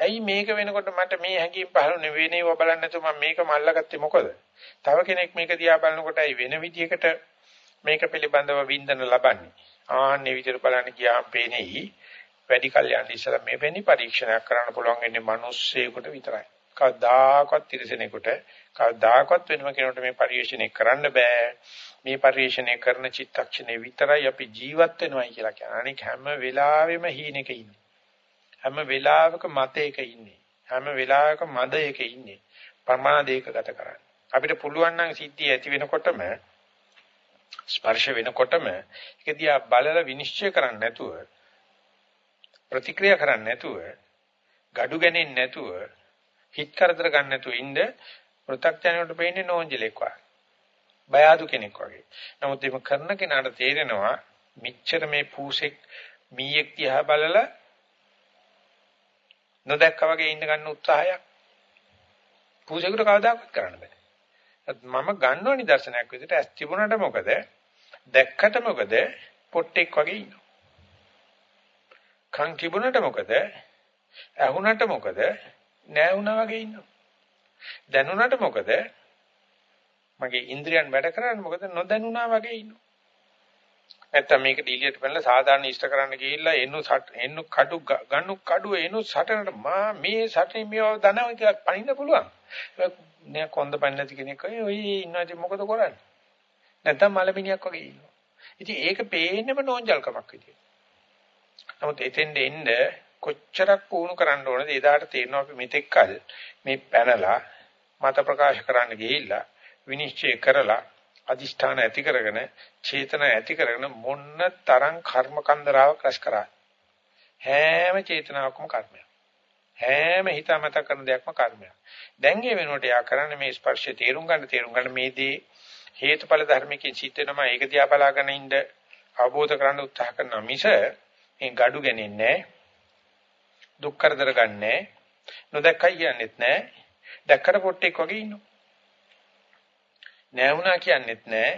ඇයි මේක වෙනකොට මට මේ හැඟීම් පහළ නෙවෙයිව බලන්න නැතුව මම මේක මල්ලාගත්තේ මොකද? තව කෙනෙක් මේක දිහා බලනකොට ඇයි වෙන විදියකට මේක පිළිබඳව වින්දන ලබන්නේ? ආන්නේ විදිහට බලන්න ගියාම පේනෙයි වැඩි කල් යන ඉස්සර මේ වෙනි පරීක්ෂණයක් කරන්න පුළුවන් වෙන්නේ මිනිස්සෙකුට විතරයි. කවදාකවත් තිරසනෙකුට කවදාකවත් වෙනම කෙනෙකුට මේ පරිශ්‍රණය කරන්න බෑ. මේ පරිශ්‍රණය කරන චිත්තක්ෂණේ විතරයි අපි ජීවත් වෙනවයි කියලා කියන්නේ. අනික හැම වෙලාවෙම හීනෙක ඉන්නේ. හැම වෙලාවක මතයක ඉන්නේ. හැම වෙලාවක මදයක ඉන්නේ. ප්‍රමාදයක ගත කරන්නේ. අපිට පුළුවන් නම් සිද්ධිය ඇති වෙනකොටම ස්පර්ශ වෙනකොටම ඒක දිහා බලලා විනිශ්චය කරන්න නැතුව ප්‍රතික්‍රියා කරන්න නැතුව gadu ගන්නේ නැතුව හිත කරදර ගන්න නැතුව ඉන්න පෘථග්ජනයට පෙන්නේ නෝන්ජලෙක් වගේ. බය අඩු කෙනෙක් වගේ. නමුත් ඒක කරන කෙනාට තේරෙනවා මෙච්චර මේ පූසෙක් මීයක් දිහා බලලා නොදැක්කා වගේ ඉන්න ගන්න උත්සාහයක් පූසෙකුට කවදාකවත් කරන්න බෑ. මම ගන්නව නිදර්ශනයක් විදිහට ඇස් තිබුණාට මොකද? දැක්කට මොකද? පොට්ටෙක් වගේ ඉන්නවා. කන් තිබුණාට මොකද? ඇහුණාට මොකද? නෑ වුණා වගේ ඉන්නවා. දැනුණාට මොකද? මගේ ඉන්ද්‍රියන් වැඩ කරන්නේ මොකද නොදැනුණා වගේ ඉන්නවා. නැත්තම් මේක ඩීලියට පෙන්නලා සාධාරණ ඉෂ්ට කරන්න ගිහිල්ලා එන්නු එන්නු කඩු ගන්නු කඩුව එන්නු සටනට මා මේ සටනේ මේව දනව කියලා පනින්න පුළුවන්. නෑ කොන්ද පන්නේ නැති කෙනෙක් ඔය ඉන්නවාද මොකද කරන්නේ? නැත්තම් මලමිනියක් වගේ ඉන්නවා. ඉතින් ඒක පේන්නම නෝන්ජල්කමක් විදියට. නමුත් එතෙන්ද එන්න කොච්චරක් පුහුණු කරන්න ඕනද? එදාට තේරෙනවා අපි මෙතෙක් කල මේ පැනලා මත ප්‍රකාශ කරන්න ගිහිල්ලා විනිශ්චය කරලා අදිෂ්ඨාන ඇති කරගෙන චේතන ඇති කරගෙන මොන්න තරම් කර්ම කන්දරාවක් රැස් කරා. හැම චේතනාවකම කර්මයක්. හැම හිතමත කරන දෙයක්ම කර්මයක්. දැන් ඒ වෙනුවට යා කරන්නේ මේ ස්පර්ශය තේරුම් ගන්න තේරුම් ගන්න. මේ දේ හේතුඵල ධර්මකින් සිද්ධ වෙනවා ඒක දිහා බලාගෙන ඉන්න අවබෝධ කරගන්න උත්සාහ කරනවා මිස මේ gadu ගන්නේ දුක් කරදර ගන්නෑ. නොදැක්කයි කියන්නෙත් නෑ. දැක්කට පොට්ටෙක් වගේ ඉන්නවා. නෑ කියන්නෙත් නෑ.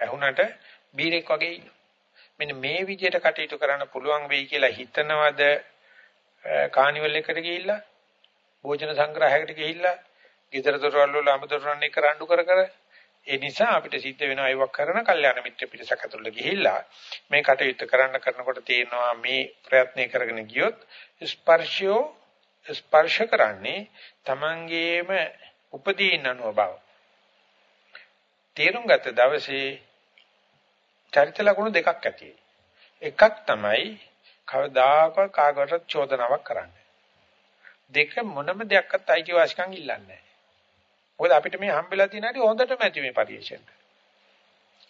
ඇහුණට බීරෙක් වගේ ඉන්නවා. මෙන්න මේ විදිහට කටයුතු කරන්න පුළුවන් වෙයි කියලා හිතනවද? කානිවල් එකට ගිහිල්ලා භෝජන සංග්‍රහයකට ගිහිල්ලා ගෙදර දොරවල් වල අමතොරන් එක රණ්ඩු කර කර ඒ නිසා අපිට සිද්ධ වෙනවා ඒවක් කරන කල්යාණ මිත්‍ර පිරිසක් ඇතුළට ගිහිල්ලා මේ කටයුත්ත කරන්න කරනකොට තේනවා මේ ප්‍රයත්නය කරගෙන ගියොත් ස්පර්ශය ස්පර්ශ කරන්නේ Tamangeema උපදීන අනුව බව. තේරුම් ගත දවසේ චරිත ලක්ෂණ දෙකක් ඇති. එකක් තමයි කවදාකවත් කාගවත් චෝදනාවක් කරන්නේ. දෙක මොනම දෙයක්වත් අයිතිවාසිකම් ඉල්ලන්නේ නැහැ. මොකද අපිට මේ හම්බෙලා තියෙන හැටි හොඳටම ඇති මේ පරිශ්‍රයෙන්.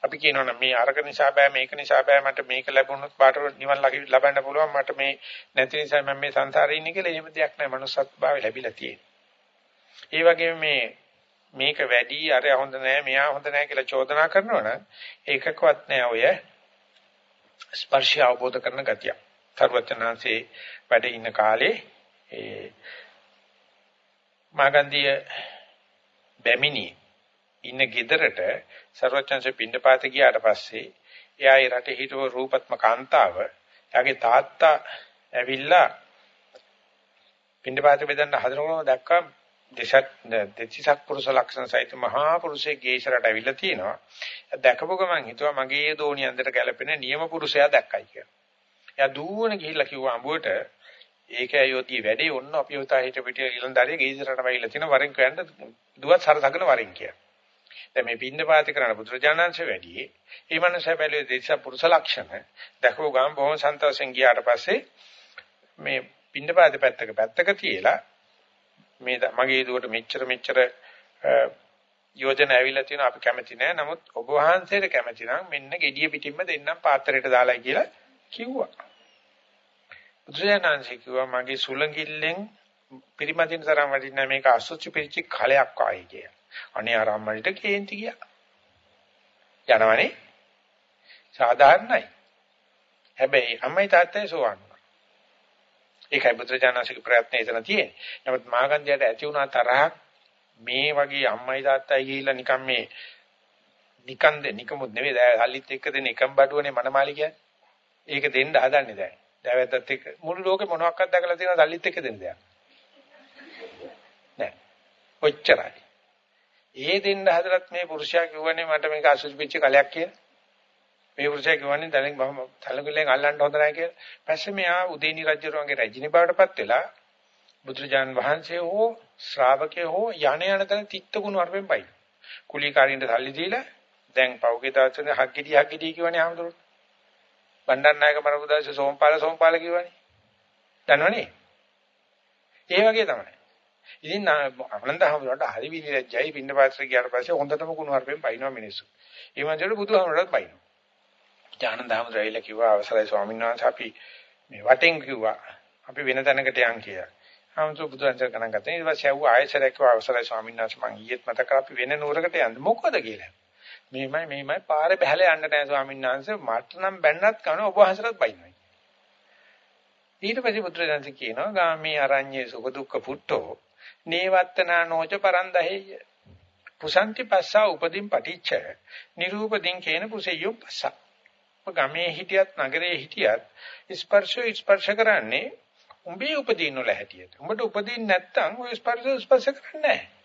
අපි කියනවනම් මේ අරක නිසා බෑ මේක නිසා බෑ මට මේක ලැබුණොත් පාට නිවන් ලබන්න පුළුවන් මට මේ නැති නිසා මම මේ සංසාරේ ඉන්නේ කියලා එහෙම දෙයක් නැහැ මනුස්සත් භාවය ලැබිලා තියෙන්නේ. ඒ වගේම මේ මේක වැඩි අර හොඳ නැහැ මෙයා හොඳ නැහැ කියලා චෝදනා කරනවනම් ඒකකවත් නැහැ ඔය ස්පර්ශය අවබෝධ කරන ගතිය. සර්වචනාංශේ වැඩ ඉන්න කාලේ ඒ මාගන්ධිය බැමිණි ඉන්න ගෙදරට සර්වචන්සේ පින්නපාත ගියාට පස්සේ එයා ඒ රටේ හිටව රූපත්ම කාන්තාව එයාගේ තාත්තා ඇවිල්ලා පින්නපාත බෙදන්න හදනකොටම දැක්කා දෙසත් දෙතිසක් පුරුෂ ලක්ෂණ සහිත මහා පුරුෂයේ ගේශරට ඇවිල්ලා තිනවා දැකපු ගමන් හිතුවා මගේ දෝණිය අන්දර ගැලපෙන නියම පුරුෂයා දැක්කයි කියලා. එයා දුවන ගිහිල්ලා කිව්වා අඹුවට ඒකයි යෝතිය වැඩේ ඔන්න අපි උතා හිට පිටිය ඊළඳාරිය ගේජරට වයිලා තින වරෙන් කියන්න දුවත් සරසගෙන වරෙන් කිය. දැන් මේ පින්න පාති කරන බුදුරජාණන්සේ වැඩි ඒ මනස බැලුවේ දේශ පුරුෂ ලක්ෂණ දැකෝ ගම් බොහොම සන්තෝෂෙන් ගියාට පස්සේ මේ පින්න පාති පැත්තක පැත්තක තියලා මේ මගේ දුවට මෙච්චර මෙච්චර යෝජනා ඇවිල්ලා තියෙනවා අපි කැමති නෑ නමුත් ඔබ වහන්සේට කැමති නම් මෙන්න gediya පිටින්ම දෙන්නම් පාත්‍රයට දාලා කියලා කිව්වා. බුදුරජාණන්සේ කිව්වා මගේ සුලංගිල්ලෙන් පිරිමදින තරම් වටින්න මේක අසුචි පිරිචි කලයක් ආයි කිය. අනේ ආරම්මණයට කේන්ති ගියා. යනවනේ. සාධාරණයි. හැබැයි අම්මයි තාත්තයි සෝවන්. ඒකයි බුදුරජාණන්සේගේ ප්‍රයත්නය එතන තියෙන්නේ. නමුත් මාගන්ධයට ඇති වුණා තරහක් මේ වගේ අම්මයි තාත්තයි ගිහිල්ලා නිකන් මේ නිකන් දෙ නිකමුත් නෙවෙයි දැන් හල්ලිත් එක්ක දෙන එකම් බඩුවනේ මනමාලි කියන්නේ. ඒක දෙන්න හදන්නේ දැන්. දෑවැද්දත් එක්ක මුළු ලෝකෙ මොනවාක්වත් දැකලා තියෙනවද සල්ලිත් එක්ක දෙන්න දෙයක්? නෑ. ඔච්චරයි. ඒ දෙන්න හදලත් මේ පුරුෂයා කිව්වනේ මට මේක අසුචි පිච්ච කලයක් කියලා. මේ පුරුෂයා කිව්වනේ දැන් මම තලගුලෙන් අල්ලන්න හොඳ නැහැ කියලා. පස්සේ මෙයා උදේනි රජුරුවන්ගේ රජිනී බවටපත් වෙලා බුදුරජාන් වහන්සේ හෝ ශ්‍රාවකයෝ හෝ යණ යන තැන තිත්ත ගුණ වර්පෙන් පයි කුලීකාරින්ට සල්ලි දීලා දැන් පෞගේ දාචනේ හග්ගිඩි හග්ගිඩි කියවනේ ආමතුරුත් බණ්ඩාරනායක මරපුදාසේ සෝම්පාල සෝම්පාල කිව්වනේ. දන්නවනේ? ඒ වගේ තමයි. ඉතින් ආනන්දහමරට හරි විලිලැජ්ජයි පින්න පාත්‍ර ගියාට පස්සේ හොඳටම කුණු හarpෙන් පයින්නවා මිනිස්සු. ඒ මන්දේට බුදුහාමරට පයින්නවා. ආනන්දහමර ඇවිල්ලා කිව්වා අවසරයි ස්වාමීන් වහන්සේ අපි මේ වටෙන් කිව්වා අපි වෙන තැනකට යන් කියලා. ආමතු බුදුන්සේ ගණන් ගත්තා. ඊට පස්සේ ආව ආයසරයක් කිව්වා අවසරයි ස්වාමීන් වහන්සේ මං ඊයේත් මතක කරා අපි වෙන නුවරකට යන්න මොකද කියලා. මෙහෙමයි මෙහෙමයි පාරේ බහැලා යන්න නැහැ ස්වාමීන් වහන්සේ මට නම් බැන්නත් කන ඔබ වහන්සේට බයින්නවා. ඊට පස්සේ පුත්‍රයන්ස කියනවා ගාමී අරඤ්ඤේ සුඛ දුක්ඛ පුට්ටෝ නේවත්තනා නොච පරන්දහෙය. පුසන්ති පස්සා උපදීන් පටිච්ච නිරූපදීන් කේන පුසෙය්‍යෝ පස්සා. ගමේ හිටියත් නගරේ හිටියත් ස්පර්ශය ස්පර්ශ කරන්නේ උඹේ උපදීන වල හැටියට. උඹට උපදීන් නැත්තම් ඔය ස්පර්ශ ස්පර්ශ කරන්නේ නැහැ.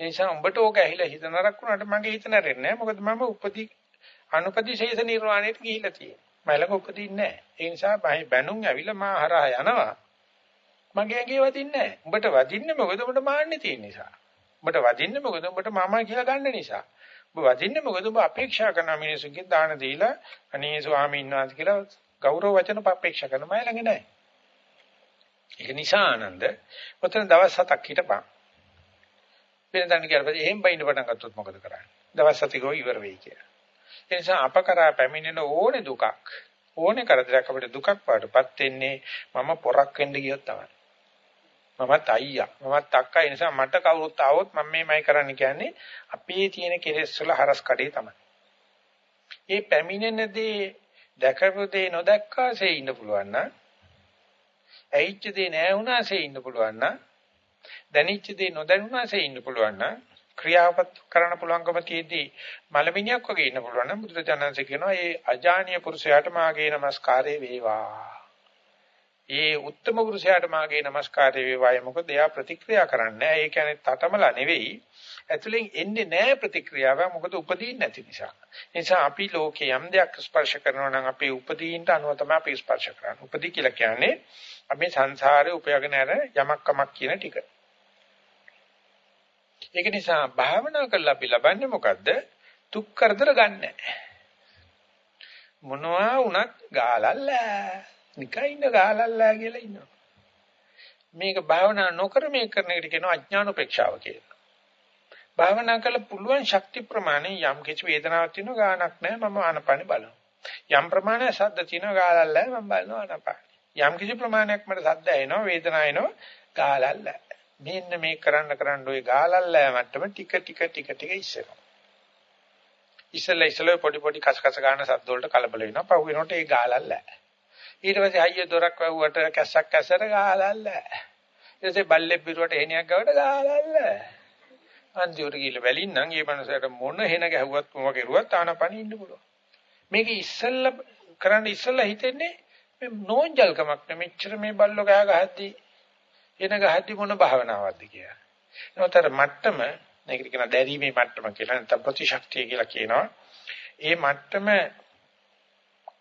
ඒ නිසා උඹට ඕක ඇහිලා හිත නරක වුණාට මගේ හිත නැරෙන්නේ නැහැ. මොකද මම උපදි අනුපදිශේෂ නිර්වාණයට ගිහිල්ලා තියෙනවා. මම ළඟ උපදින්නේ නැහැ. ඒ නිසා බැනුම් ඇවිල්ලා මා හරහා යනවා. මගේ ඇඟේ වදින්නේ නැහැ. උඹට වදින්නේ මොකද උඹට මාන්නේ තියෙන නිසා. උඹට වදින්නේ මොකද උඹට මාමා කියලා ගන්න නිසා. ඔබ වදින්නේ මොකද ඔබ අපේක්ෂා කරන මිනිසුන්ගේ දාන දීලා අනේ ස්වාමීන් වහන්සේ කියලා ගෞරව වචන අපේක්ෂා කරන මම ළඟ නැහැ. ඒක නිසා ආනන්ද ඔතන දවස් හතක් හිටපන්. වෙන තැනට ගියාට පස්සේ එහෙම බයින්න පටන් ගත්තොත් මොකද කරන්නේ? දවස් හතකෝ ඉවර වෙයි කියලා. ඒ නිසා අප කරා පැමිණෙන ඕනේ දුකක් ඕනේ කරදරයක් අපිට දුකක් වඩපත් වෙන්නේ මම පොරක් වෙන්න ගියොත් තමයි. මමත් අයියා මමත් අක්කා ඒ නිසා මට කවුරුත් ආවොත් මම මේමයි කරන්න කියන්නේ අපේ තියෙන කෙලෙස් වල හරස් කඩේ තමයි. මේ පැමිණෙන දේ දැකපු දේ නොදැක්කාසේ ඉන්න පුළුවන් නම් ඇහිච්ච දේ නැහැ වුණාසේ ඉන්න පුළුවන් නම් දැනෙච්ච දේ නොදැනුනාසේ ඉන්න පුළුවන් නම් ක්‍රියාවත් කරන්න පුළුවන්කම තියෙද්දී මලමිණියක් වගේ ඉන්න පුළුවන් නම් බුදුරජාණන්සේ කියනවා ඒ අජානීය පුරුෂයාට මාගේ নমස්කාරය වේවා. ඒ උත්තම පුරුෂයාට මාගේ নমස්කාරය වේවායි මොකද එයා ප්‍රතික්‍රියා කරන්නේ නැහැ. ඒ කියන්නේ තටමලා නෙවෙයි ඇතුලෙන් එන්නේ නැහැ ප්‍රතික්‍රියාව. මොකද උපදීන් නැති නිසා. ඒ නිසා අපි ලෝකේ යම් දෙයක් ස්පර්ශ කරනවා නම් අපේ උපදීන්ට අනුව තමයි අපි ස්පර්ශ කරන්නේ. උපදී කියලා කියන්නේ අපි සංසාරේ උපයගෙන යන යමක් කමක් කියන ටික. ඒක නිසා භාවනා කරලා අපි ලබන්නේ මොකද්ද? දුක් කරදර ගන්නෑ. මොනවා වුණත් ගාලල්ලා නිකයින්ද ගාලල්ලා කියලා ඉන්නවා. මේක භාවනා නොකර මේ කරන එකට කියනවා අඥාන උපේක්ෂාව කියලා. භාවනා කළ පුළුවන් ශක්ති ප්‍රමාණය යම් කිසි වේදනාවක් තියෙනවා ගානක් නැහැ මම ආනපන බලනවා. යම් ප්‍රමාණයක් ශබ්ද තියෙනවා ගාලල්ලා මම බලනවා ආනපන. යම් කිසි ප්‍රමාණයක් මට ශබ්ද එනවා වේදනාව එනවා ගාලල්ලා. මෙන්න මේ කරන්න කරන්න ওই ගාලල්ලා මට්ටම ටික ටික ටික ටික ඉස්සෙනවා. ඉස්සෙල්ලා ඉස්සෙල්ලා පොඩි පොඩි කස කස ගන්න සද්ද වලට කලබල වෙනවා. පහු වෙනකොට ඒ ගාලල්ලා. ඊට පස්සේ හයිය දොරක් වැහුවට කැස්සක් කැසට ගාලල්ලා. ඊට පස්සේ බල්ලෙක් බිරුවට එහණියක් ගවට ගාලල්ලා. අන්තිමට ගිහලා වැලින්නම් මේ මනසට මොන හෙන ගැහුවත් මොම කෙරුවත් ආනපන ඉන්න පුළුවන්. මේක ඉස්සෙල්ලා කරන්න ඉස්සෙල්ලා හිතෙන්නේ මේ නෝන්ජල්කමක් නෙමෙච්චර මේ බල්ලෝ ගහ ගහද්දී එන ගහද්දී මොන භාවනාවක්ද කියලා. නෝතර මට්ටම මේකට කියන දැරීමේ මට්ටම කියලා නැත්නම් ප්‍රතිශක්තිය කියලා කියනවා. ඒ මට්ටම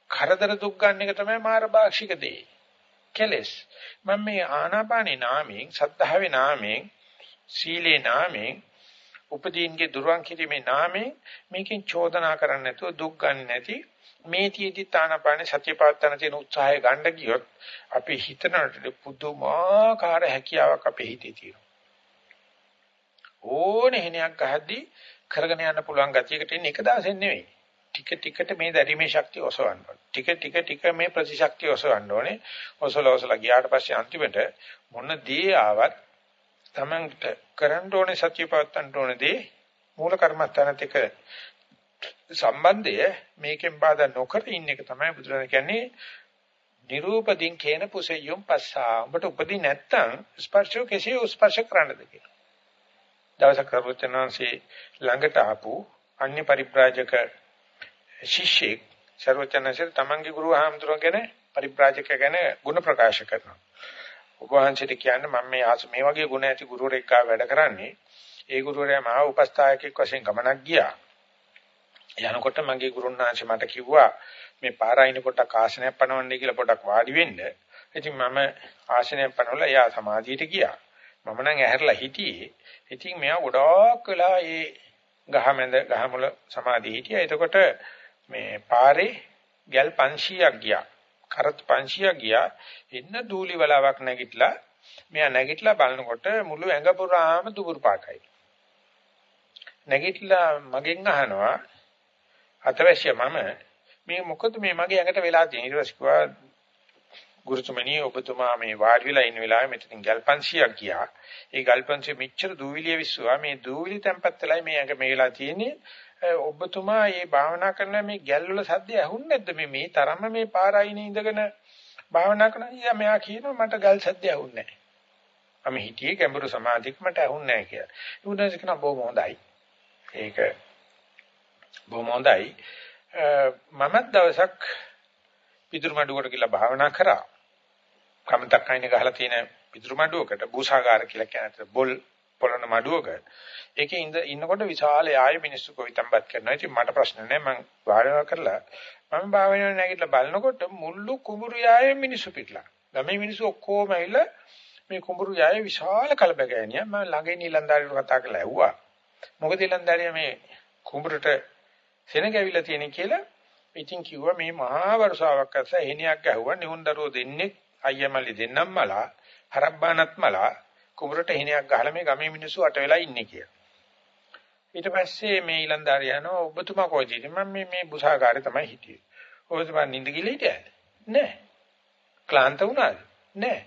කරදර දුක් ගන්න එක තමයි මාර භාෂික දේ. කෙලස්. මම මේ ආනාපානේ නාමයෙන්, සද්ධාවේ නාමයෙන්, සීලේ නාමයෙන්, උපදීන්ගේ දුරවන් කිරීමේ නාමයෙන් මේකෙන් චෝදනා කරන්නේ නැතුව දුක් ගන්න නැති මේ තියේදී තානාපාන සතිය පාත්තන තියෙන උත්සාහය ගන්න ගියොත් අපි හිතනට පුදුමාකාර හැකියාවක් අපේ හිතේ තියෙනවා. ඕනේ හිණයක් ගහද්දී කරගෙන යන්න පුළුවන් ගතියකට එන්නේ එක දවසෙන් නෙවෙයි. ටික ටිකට මේ දැරීමේ ශක්තිය ඔසවන්න ඕනේ. ටික ටික ටික මේ ප්‍රතිශක්තිය ඔසවන්න ඕනේ. ඔසල ඔසල ගියාට පස්සේ අන්තිමට මොන දේ ආවත් Tamanට කරන්න ඕනේ සතිය පවත්තන්න ඕනේ දේ මූල කර්මස්ථානත් එක්ක සම්බන්ධය මේකෙන් බාධා නොකර ඉන්න එක තමයි බුදුරජාණන් කියන්නේ නිරූපදින් කේන පුසෙයුම් පස්සා. ඔබට උපදී නැත්තම් ස්පර්ශෝ කෙසේ ස්පර්ශ කරන්නද කියලා. දවසක් කරුවචනාංශේ ළඟට ආපු අන්‍ය පරිබ්‍රාජක ශිෂ්‍යෙක් සර්වචනසේ තමන්ගේ ගුරු ආමතුරුන් ගැන පරිබ්‍රාජක ගැන ಗುಣ ප්‍රකාශ කරනවා. ඔබ වහන්සේට කියන්නේ මම මේ ආස මේ වගේ ගුණ ඇති ගුරුවරෙක් ගාව වැඩ කරන්නේ. ඒ ගුරුවරයා මාව උපස්ථායකෙක් වශයෙන් ගමනක් ගියා. යනකොට මගේ ගුරුන්වහන්සේ මට කිව්වා මේ පාරයින පොටක් ආසනයක් පනවන්නේ කියලා පොඩක් වාඩි වෙන්න. ඉතින් මම ආසනයක් පනවලා එයා සමාධියට ගියා. මම නම් ඇහැරලා හිටියේ. ඉතින් මෙයා ගොඩාක් වෙලා ඒ ගහමැද ගහමුල සමාධිය හිටියා. එතකොට මේ පාරේ ගල් 500ක් ගියා. කරත් 500ක් ගියා. එන්න දූලි වලාවක් නැගිටලා මෙයා නැගිටලා බලනකොට මුළු ඇඟ පුරාම දුබුරු පාටයි. නැගිටලා මගෙන් අහනවා අතවැසිය මම මේ මොකද මේ මගේ ඇඟට වෙලා තියෙන්නේ ඊට පස්සේ කිව්වා ගුරුතුමනි ඔබතුමා මේ වාඩි වෙලා ඉන්න වෙලාවේ මෙතනින් ගල් 500ක් ගියා. ඒ ගල් 500 මෙච්චර දූවිලිය විශ්වා මේ දූවිලි තැම්පත් වෙලා මේ ඇඟ මේ වෙලා තියෙන්නේ. ඔබතුමා මේ භාවනා කරන මේ ගැල් වල සද්ද ඇහුන්නේ නැද්ද මේ මේ තරම්ම මේ පාරයිනේ ඉඳගෙන භාවනා කරන ඉතින් මෙයා කියනවා මට ගල් සද්ද ඇහුන්නේ නැහැ. මම හිතියේ ගැඹුරු සමාධියක මට ඇහුන්නේ නැහැ කියලා. උන්වහන්සේ කියනවා බොහොම හොඳයි. ඒක බොහොම හොඳයි. මමත් දවසක් පිටුරු මඩුවකට ගිහලා භාවනා කරා. කමතක් අයින ගහලා තියෙන පිටුරු මඩුවකට බූසාගාර කියලා කියන බොල් පොළන මඩුවක ඒකේ ඉඳ ඉන්නකොට විශාල යාය මිනිස්සු කොවිතම්පත් කරනවා. ඉතින් මට ප්‍රශ්න නැහැ මම භාවනා කරලා මම භාවනාවේ නැගිටලා බලනකොට මුළු කුඹුරු යායේ මිනිස්සු පිටලා. ගමේ මිනිස්සු ඔක්කොම ඇවිල්ලා මේ කුඹුරු යායේ විශාල කලබගෑනිය මම ළඟේ නිලන්දාරියට කතා කරලා ඇහුවා. මොකද නිලන්දාරියා මේ කුඹුරට සෙනග ඇවිල්ලා තියෙන කියලා ඉතින් කිව්වා මේ මහා වර්ෂාවක් අස්ස එහෙණියක් ගැහුවා නිහුන් දරුවෝ දෙන්නේ අයියමලි දෙන්නම් මලා හරබ්බානත් මලා කුඹරට එහෙණියක් ගහලා මේ ගමේ මිනිස්සු අට වෙලා ඉන්නේ කියලා. ඊට පස්සේ මේ ඊලන්දාරිය යනවා ඔබතුමා කොයිද මම මේ මේ බුසාකාරේ තමයි හිටියේ. ඔබතුමා නිින්ද ගිහලා හිටියද? නෑ. ක්ලාන්ත වුණාද? නෑ.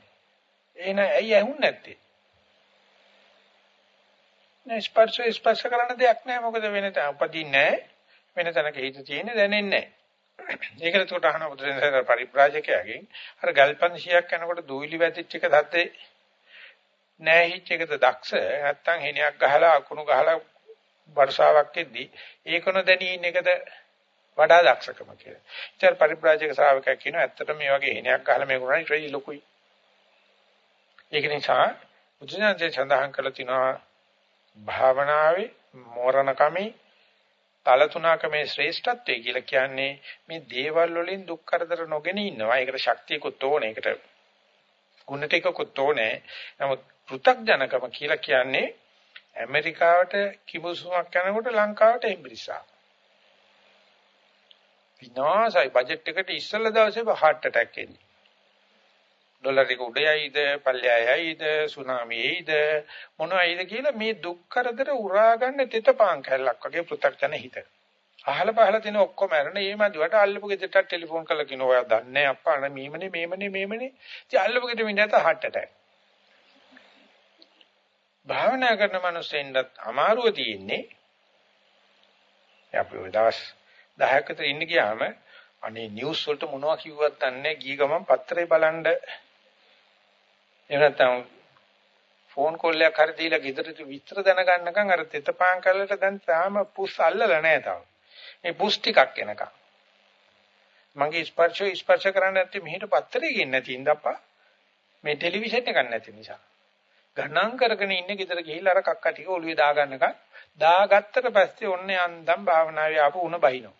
එහෙනම් ඇයි ඇහුන්නේ නැත්තේ? නෑ ස්පර්ශ ස්පර්ශ කරන දෙයක් නෑ මොකද වෙන තැන උපදින්නේ නෑ. වෙන තැනක හිත තියෙන්නේ දැනෙන්නේ නෑ. ඒකට උඩට අහන බුදුරජාණන් පරිබ්‍රාජකයාගෙන් අර ගල්පන්සියක් යනකොට දූවිලි වැදිච්ච එක දත්තේ නෑ හිච් එකද දක්ෂ නැත්තම් හෙනියක් ගහලා අකුණු ගහලා වර්ෂාවක් එද්දි ඒකන දැනී ඉන්න එකද වඩා දක්ෂකම කියලා. ඉතින් පරිබ්‍රාජක ශ්‍රාවකයා කියනවා ඇත්තටම මේ වගේ හෙනයක් ගහලා මේ කරන්නේ ට්‍රයි ලොකුයි. ඒක නිසා බුදුසසුනේ සඳහන් කරලා තිනවා භාවනාවේ මෝරණකමේ තල තුනකමේ ශ්‍රේෂ්ඨත්වය කියලා කියන්නේ මේ දේවල් වලින් දුක් කරදර නොගෙන ඉන්නවා. ඒකට ශක්තියකුත් ඕනේ. ඒකට ගුණ ටිකකුත් ඕනේ. නමුත් පෘ탁ජනකම කියලා කියන්නේ ඇමරිකාවට කිඹුසුමක් යනකොට ලංකාවට එම්බ්‍රිසා. විනාසයි බජට් එකට ඉස්සෙල්ලා දවසේ heart attack එන්නේ. ඩොලර් එක උඩ යයිද පල්ලෙයයිද සුනාමි එයිද මොනවයිද කියලා මේ දුක් කරදර උරා ගන්න තෙතපාන් කැලක් වගේ පෘථග්ජන හිත. අහල පහල තියෙන ඔක්කොම අරන ඒ මදිවට අල්ලපු ගෙදරට ටෙලිෆෝන් කරලා කියන ඔයා දන්නේ අප්පා අනේ මීමනේ මේමනේ මේමනේ ඉතින් අල්ලපු ගෙදර මිනිහට heart attack. භාවනා කරන මිනිස්සුන්ට අමාරුව තියෙන්නේ අපි ওই දවස් 10ක විතර ඉන්න ගියාම අනේ නිවුස් වලට මොනවා කිව්වත් දන්නේ ගිය ගමන් පත්‍රේ බලන්න එහෙම නැත්නම් ෆෝන් කෝල් එකක් හරි දීලා ගෙදරට විස්තර දැනගන්නකම් අර තෙතපාන් කල්ලට දැන් තාම පුස් අල්ලලා නැහැ තාම. මේ පුස් ටිකක් එනකම්. මගේ ස්පර්ශය ස්පර්ශ කරන්නේ නැත්නම් මෙහෙට පත්තරේ ගින්නේ නැති ඉඳප්පා. මේ ටෙලිවිෂන් එකක් නැති නිසා. ගණන් කරගෙන ඉන්නේ ගෙදර ගිහිල්ලා අර කක්ක ටික ඔළුවේ දාගන්නකම් දාගත්තට පස්සේ ඔන්නේ අන්දම් භාවනාවේ ආපු උණ බහිනවා.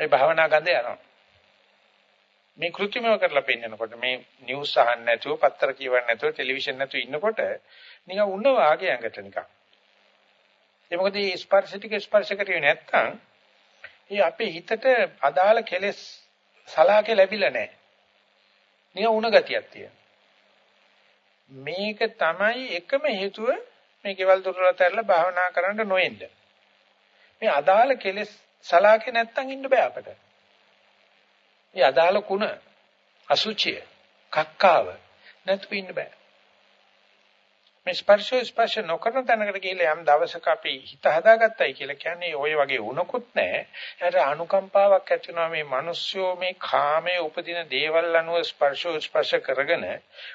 මේ භාවනා ගඳ යනවා. මේ කෘත්‍රිමව කරලා පෙන්නනකොට මේ නිවුස් අහන්න නැතුව පත්තර කියවන්න නැතුව ටෙලිවිෂන් නැතුව ඉන්නකොට නිකන් උන්න වාගේ ඇඟට නිකන්. ඒ මොකද මේ ස්පර්ශ ටික ස්පර්ශ කරියේ නැත්තම් ඒ අපේ හිතට අදාළ කෙලෙස් සලාකේ ලැබිලා නැහැ. නිකන් උණ ගතියක් තියෙනවා. මේක තමයි එකම හේතුව මේ කෙවල් දොරට ඇරලා භාවනා කරන්න නොඑන්න. මේ අදාළ කෙලෙස් සලාකේ නැත්තම් ඉන්න බෑ අපට. මේ අදාළ කුණ අසුචිය කක්කාව නැතුව ඉන්න බෑ. මේ ස්පර්ශෝ ස්පර්ශ නොකරන තැනකට ගිහිල්ලා යම් දවසක අපි හිත හදාගත්තයි කියලා කියන්නේ ওই වගේ වුණකුත් නැහැ. ඒකට අනුකම්පාවක් ඇති වෙනවා මේ මිනිස්සුෝ මේ කාමයේ උපදින දේවල් අනුව ස්පර්ශෝ ස්පර්ශ කරගෙන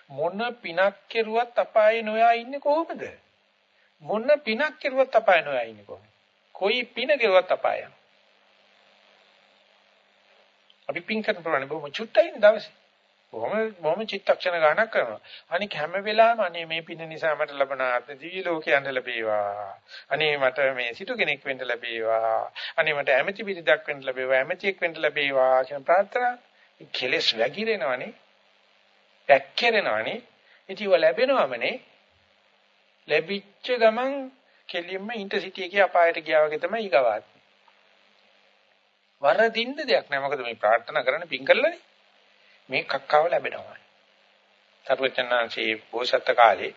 මොන පිනක් කෙරුවත් අපායේ නොයා ඉන්නේ කොහොමද? මොන පිනක් කෙරුවත් අපායේ නොයා ඉන්නේ කොහොමද? කොයි පින කෙරුවත් අපායයි. අපි පින් කරන ප්‍රමාණය බොහොම චුට්ටයිනේ දවසේ. බොහොම බොහොම චිත්තක්ෂණ ගණනක් කරනවා. අනික හැම වෙලාවෙම අනේ මේ පින නිසා මට ලැබෙන ආත්ම දිවි ලෝකයන්ට ලැබේවා. අනේ මට මේ සිටු කෙනෙක් වෙන්න ලැබේවා. අනේ මට ඇමති පිරිදක් වෙන්න ලැබේවා. ඇමතිෙක් වෙන්න ලැබේවා කියන ප්‍රාර්ථනා කෙලස් වැగిරෙනවනේ. පැක්කරෙනවනේ. ඉතිව ලැබෙනවමනේ. ලැබිච්ච ගමන් කෙලින්ම ඉන්ටර්සිටි එකේ අපායට ගියා වගේ තමයි ඊගවාත්. වරදින්න දෙයක් නෑ. මොකද මේ ප්‍රාර්ථනා කරන්නේ පින් කළානේ. මේ කක්කව ලැබෙනවා. සර්වචන්නාංශී බෝසත් කාලේ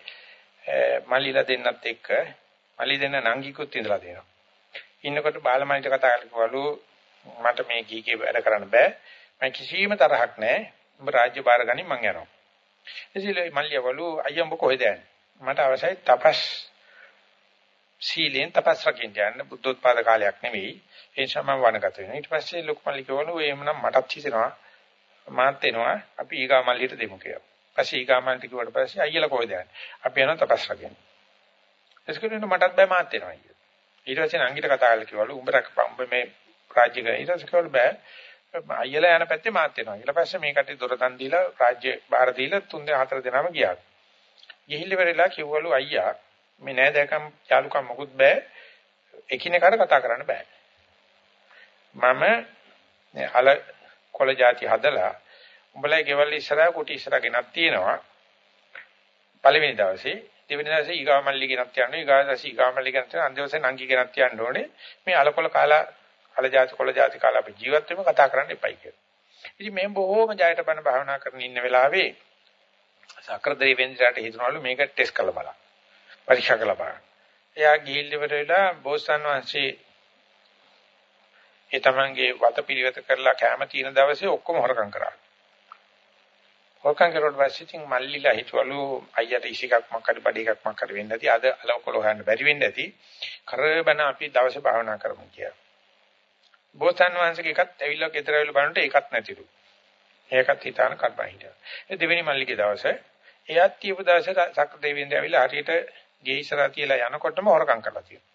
මල්ලිලා දෙන්නත් එක්ක මල්ලි දෙන්න නංගිකුත් ඉඳලා දෙනවා. ඉන්නකොට බාලමණිට කතා කරලු මට මේ කීකේ වැඩ කරන්න බෑ. මම කිසිම තරහක් නෑ. උඹ රාජ්‍ය බාර ගනින් මං යනවා. එසිල මල්ලියවලු අයියා උඹ කොහෙද යන්නේ? මට අවශ්‍යයි තපස් සීලෙන් තපස් රකින්න යන්න බුද්ධෝත්පාද කාලයක් නෙවෙයි. ඒ නිසා මම වනගත වෙනවා. ඊට පස්සේ ලොකු මල්ලි කිව්වලු එහෙමනම් මටත් හිතෙනවා මාත් එනවා අපි ඊගා මල්ලිට දෙමු කියලා. පස්සේ ඊගා මල්ලිට කිව්වට පස්සේ අයියලා කොහෙද යන්නේ? අපි යනවා තපස් රකින්න. එස්කරේන මටත් බෑ මාත් එනවා අයියා. ඊට පස්සේ නංගිට කතා කරලා කිව්වලු උඹ රකපම් උඹ මේ රාජ්‍ය ගා ඊට පස්සේ කිව්වලු බෑ අයියලා යන පැත්තේ මාත් එනවා. ඊට පස්සේ මේ කටේ දොරතන් දීලා රාජ්‍ය බාර දීලා තුන් දෙනා හතර දෙනාම ගියා. ගිහිල්ල වෙරලා කිව්වලු අයියා මේ නෑදෑකම් යාලුකම් මොකුත් බෑ. එකිනෙකාට කතා කරන්න බෑ. මම අල කොළ જાති හදලා උඹලා ගෙවල් ඉස්සරහා කුටි ඉස්සරහා ගෙනත් තියෙනවා. පළවෙනි දවසේ දෙවෙනි දවසේ ඊගාමල්ලි ගෙනත් යනවා. ඊගාදසි ඊගාමල්ලි ගෙනත් යනවා. අන්තිම දවසේ නංගි ගෙනත් යන්න ඕනේ. මේ අලකොල කාලා අල જાති කොළ જાති කාලා අපි ජීවත් වෙමු කතා කරන්න එපයි කියලා. ඉතින් මේ බොහෝම ජයයට බන භාවනා කරන ඉන්න වෙලාවේ සක්‍රදේ වෙන්දරට හිතනවලු මේක ටෙස්ට් කරලා බලන්න. පරීක්ෂා කරලා බලන්න. එයා ගිහිල්ලි වෙලා බෝසත් වහන්සේ ඒ තමන්ගේ වතපිළිවෙත කරලා කැම තියෙන දවසේ ඔක්කොම හොරකම් කරා. හොරකම් කරුවට පස්සේ ඉතින් මල්ලිලා හිටවලු අයියට ඉසිකක් මොකක්ද බඩ එකක් මොකක්ද වෙන්න ඇති. අද අලවකොල හොයන්න බැරි වෙන්න ඇති. කරබන අපි දවසේ භාවනා කරමු කියලා. බෝසත්න් වහන්සේගේ එකත් ඇවිල්ලා ගෙදර ඇවිල්ලා බලනකොට ඒකත් නැතිලු. ඒකත් හිතාන කරපන් හිටියා. ඒ දෙවෙනි මල්ලිගේ දවසේ එයාත් කියපු දවසේ සක්‍ර දෙවියන්ද ඇවිල්ලා හරියට ගේ ඉස්සරහ තියලා යනකොටම හොරකම් කරලා තියෙනවා.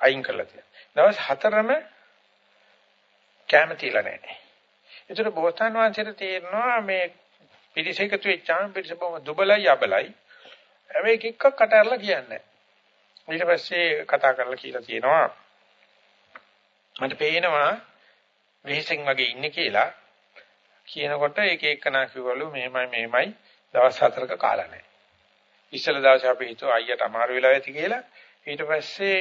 අයින් කරලා තියෙනවා. දවස් හතරම කැම තියලා නැහැ. ඒතර බෝසතාන් වහන්සේට තේරෙනවා මේ පිරිස එකතු වෙච්චාම පිරිස බොහොම දුබලයි අබලයි. හැබැයි එක එකක් කට අරලා කියන්නේ ඊට පස්සේ කතා කරලා කියලා තියෙනවා මට පේනවා වෙහෙසෙන් වගේ ඉන්නේ කියලා කියනකොට එක එකනා කිව්වලු මෙහෙමයි මෙහෙමයි දවස් හතරක කාලා නැහැ. ඉස්සල දවසේ අපි හිතුවා අයියට අමාරු වෙලා ඇති කියලා. ඊට පස්සේ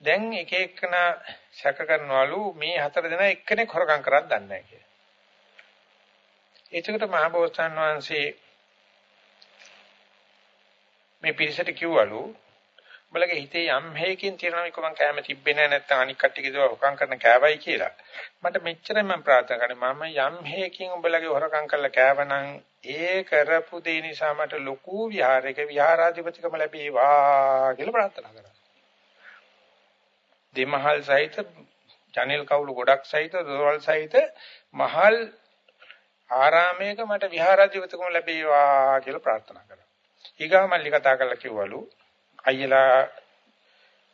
දැන් එක එකනා සැක කරනවලු මේ හතර දෙනා එක්කෙනෙක් හොරකම් කරත් දන්නේ නැහැ කියලා. එතකොට මහබෝසත්න් වහන්සේ මේ පිරිසට කිව්වලු උඹලගේ හිතේ යම් හේකින් තියෙනවා එක මං කැම තිබ්බේ නැහැ නැත්නම් අනික් කට්ටිය කිව්වා හොරකම් කරන කෑවයි කියලා. මට මෙච්චරයි මම ප්‍රාර්ථනා කරන්නේ මම යම් හේකින් උඹලගේ හොරකම් කරලා කෑවනම් ඒ කරපු දේ නිසා මට ලොකු විහාරයක විහාරාධිපතිකම ලැබේවා කියලා ප්‍රාර්ථනා කරා. දෙමහල් සහිත ජනෙල් කවුළු ගොඩක් සහිත දොරවල් සහිත මහල් ආරාමයක මට විහාරාධිපතිකම ලැබේවා කියලා ප්‍රාර්ථනා කරා. ඊගා මල්ලි කතා කරලා කිව්වලු අයියලා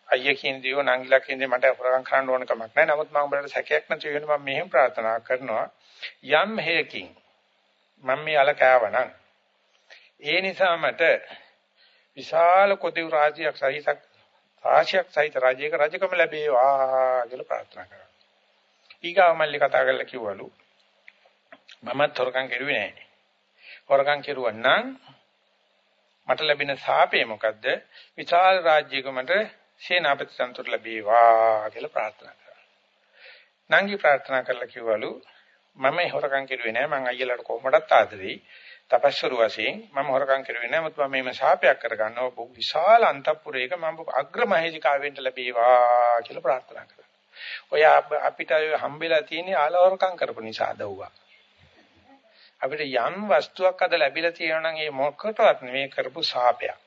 අයියා කියන දේව නංගිලා කියන දේ මට අපරාම් කරන්න ඕන කමක් නැහැ. නමුත් මම උඹලට සැකයක් නැති වෙන මම මෙහෙම ප්‍රාර්ථනා කරනවා යම් හේකින් මම මේ අල කෑවනම් ඒ නිසා මට විශාල කොදිව් රාජ්‍යයක් සහිතක් රාශියක් සහිත රාජ්‍යයක රජකම ලැබේවා කියලා ප්‍රාර්ථනා කරා. ඊගාව මල්ලි කතා කරලා කිව්වලු මමත් හොරකම් කරුවේ නැහැ. හොරකම් කෙරුවා නම් මට ලැබෙන සාපේ මොකද්ද? විශාල රාජ්‍යයක මට සේනාපති සම්තුර ලැබේවා කියලා ප්‍රාර්ථනා කරා. නංගි ප්‍රාර්ථනා කරලා කිව්වලු මම හොරකම් කෙරුවේ නෑ මං අයියලාට කොහොමදත් ආදරෙයි. තපස්වරු වශයෙන් මම හොරකම් කෙරුවේ නෑ මුත් මම මේ ශාපයක් කරගන්නවා විශාල අන්තපුරයක මම අග්‍රමහේජිකාවෙන්ට ලැබේවා කියලා ප්‍රාර්ථනා කරා. ඔය අපිට හම්බෙලා තියෙන ආලවරකම් කරපු නිසා දවුවා. අපිට යම් වස්තුවක් අද ලැබිලා තියෙනවා නම් ඒ මොකටවත් නෙමෙයි කරපු සාපයක්.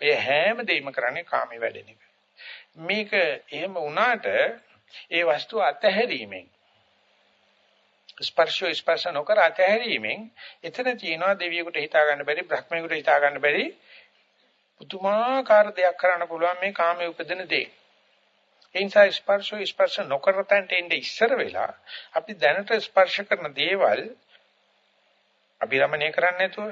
ඔය හැම දෙයක්ම කරන්නේ කාමයේ වැඩෙන එක. මේක එහෙම වුණාට ඒ වස්තුව අතහැරීමෙන් ස්පර්ශය ස්පර්ශ නොකර අතහැරීමෙන් එතන තියෙනවා දෙවියෙකුට හිතා ගන්න බැරි බ්‍රහ්මයෙකුට හිතා ගන්න බැරි පුදුමාකාර දෙයක් කරන්න පුළුවන් මේ කාමයේ උපදින දේ. ඒ නිසා ස්පර්ශය ස්පර්ශ නොකර තැන්ට එන්නේ ඉස්සර වෙලා අපි දැනට ස්පර්ශ කරන දේවල් අභිරමණය කරන්නේ නැතුව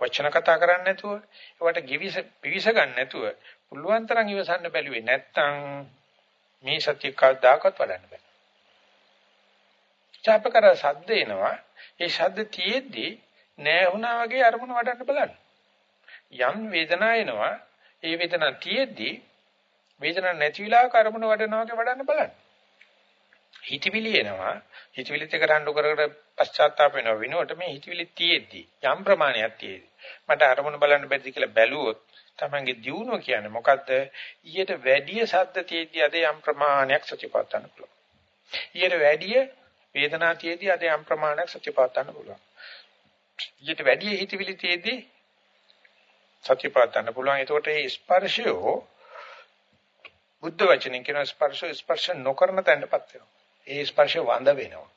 වචන කතා කරන්නේ නැතුව ඒවට givis පිවිස ගන්න නැතුව පුළුවන් තරම් ඉවසන්න බැලුවේ නැත්තම් මේ සත්‍ය කවදාකවත් වඩන්න බෑ. චාපකර සද්ද එනවා. ඒ ශබ්ද තියෙද්දි නෑ වුණා වගේ අරමුණ වඩන්න බලන්න. යම් වේදනාව එනවා. ඒ වේදනාව තියෙද්දි වේදනාවක් නැති වෙලාවක අරමුණ වඩනවා වගේ වඩන්න බලන්න. හිතවිලි එනවා. හිතවිලිත් එක රණ්ඩු කර කර පශ්චාත්තාප වෙනව වෙනකොට මේ හිතවිලි තියෙද්දි යම් ප්‍රමාණයක් තියෙද්දි මට අරමුණ බලන්න බැරිද කියලා බැලුවොත් තමන්ගේ දියුණුව කියන්නේ මොකද්ද ඊට වැඩිය සද්ද තියෙද්දි අද යම් ප්‍රමාණයක් සතිපවත්වන්න පුළුවන් ඊට වැඩිය වේදනා තියෙද්දි අද යම් ප්‍රමාණයක් සතිපවත්වන්න පුළුවන් ඊට වැඩිය හිතවිලි තියෙද්දි සතිපවත්වන්න පුළුවන් එතකොට මේ ස්පර්ශය බුද්ධ වචනෙන් කියන ස්පර්ශ ස්පර්ශ නොකරන තැනටපත් වෙනවා ඒ ස්පර්ශ වඳ වෙනවා.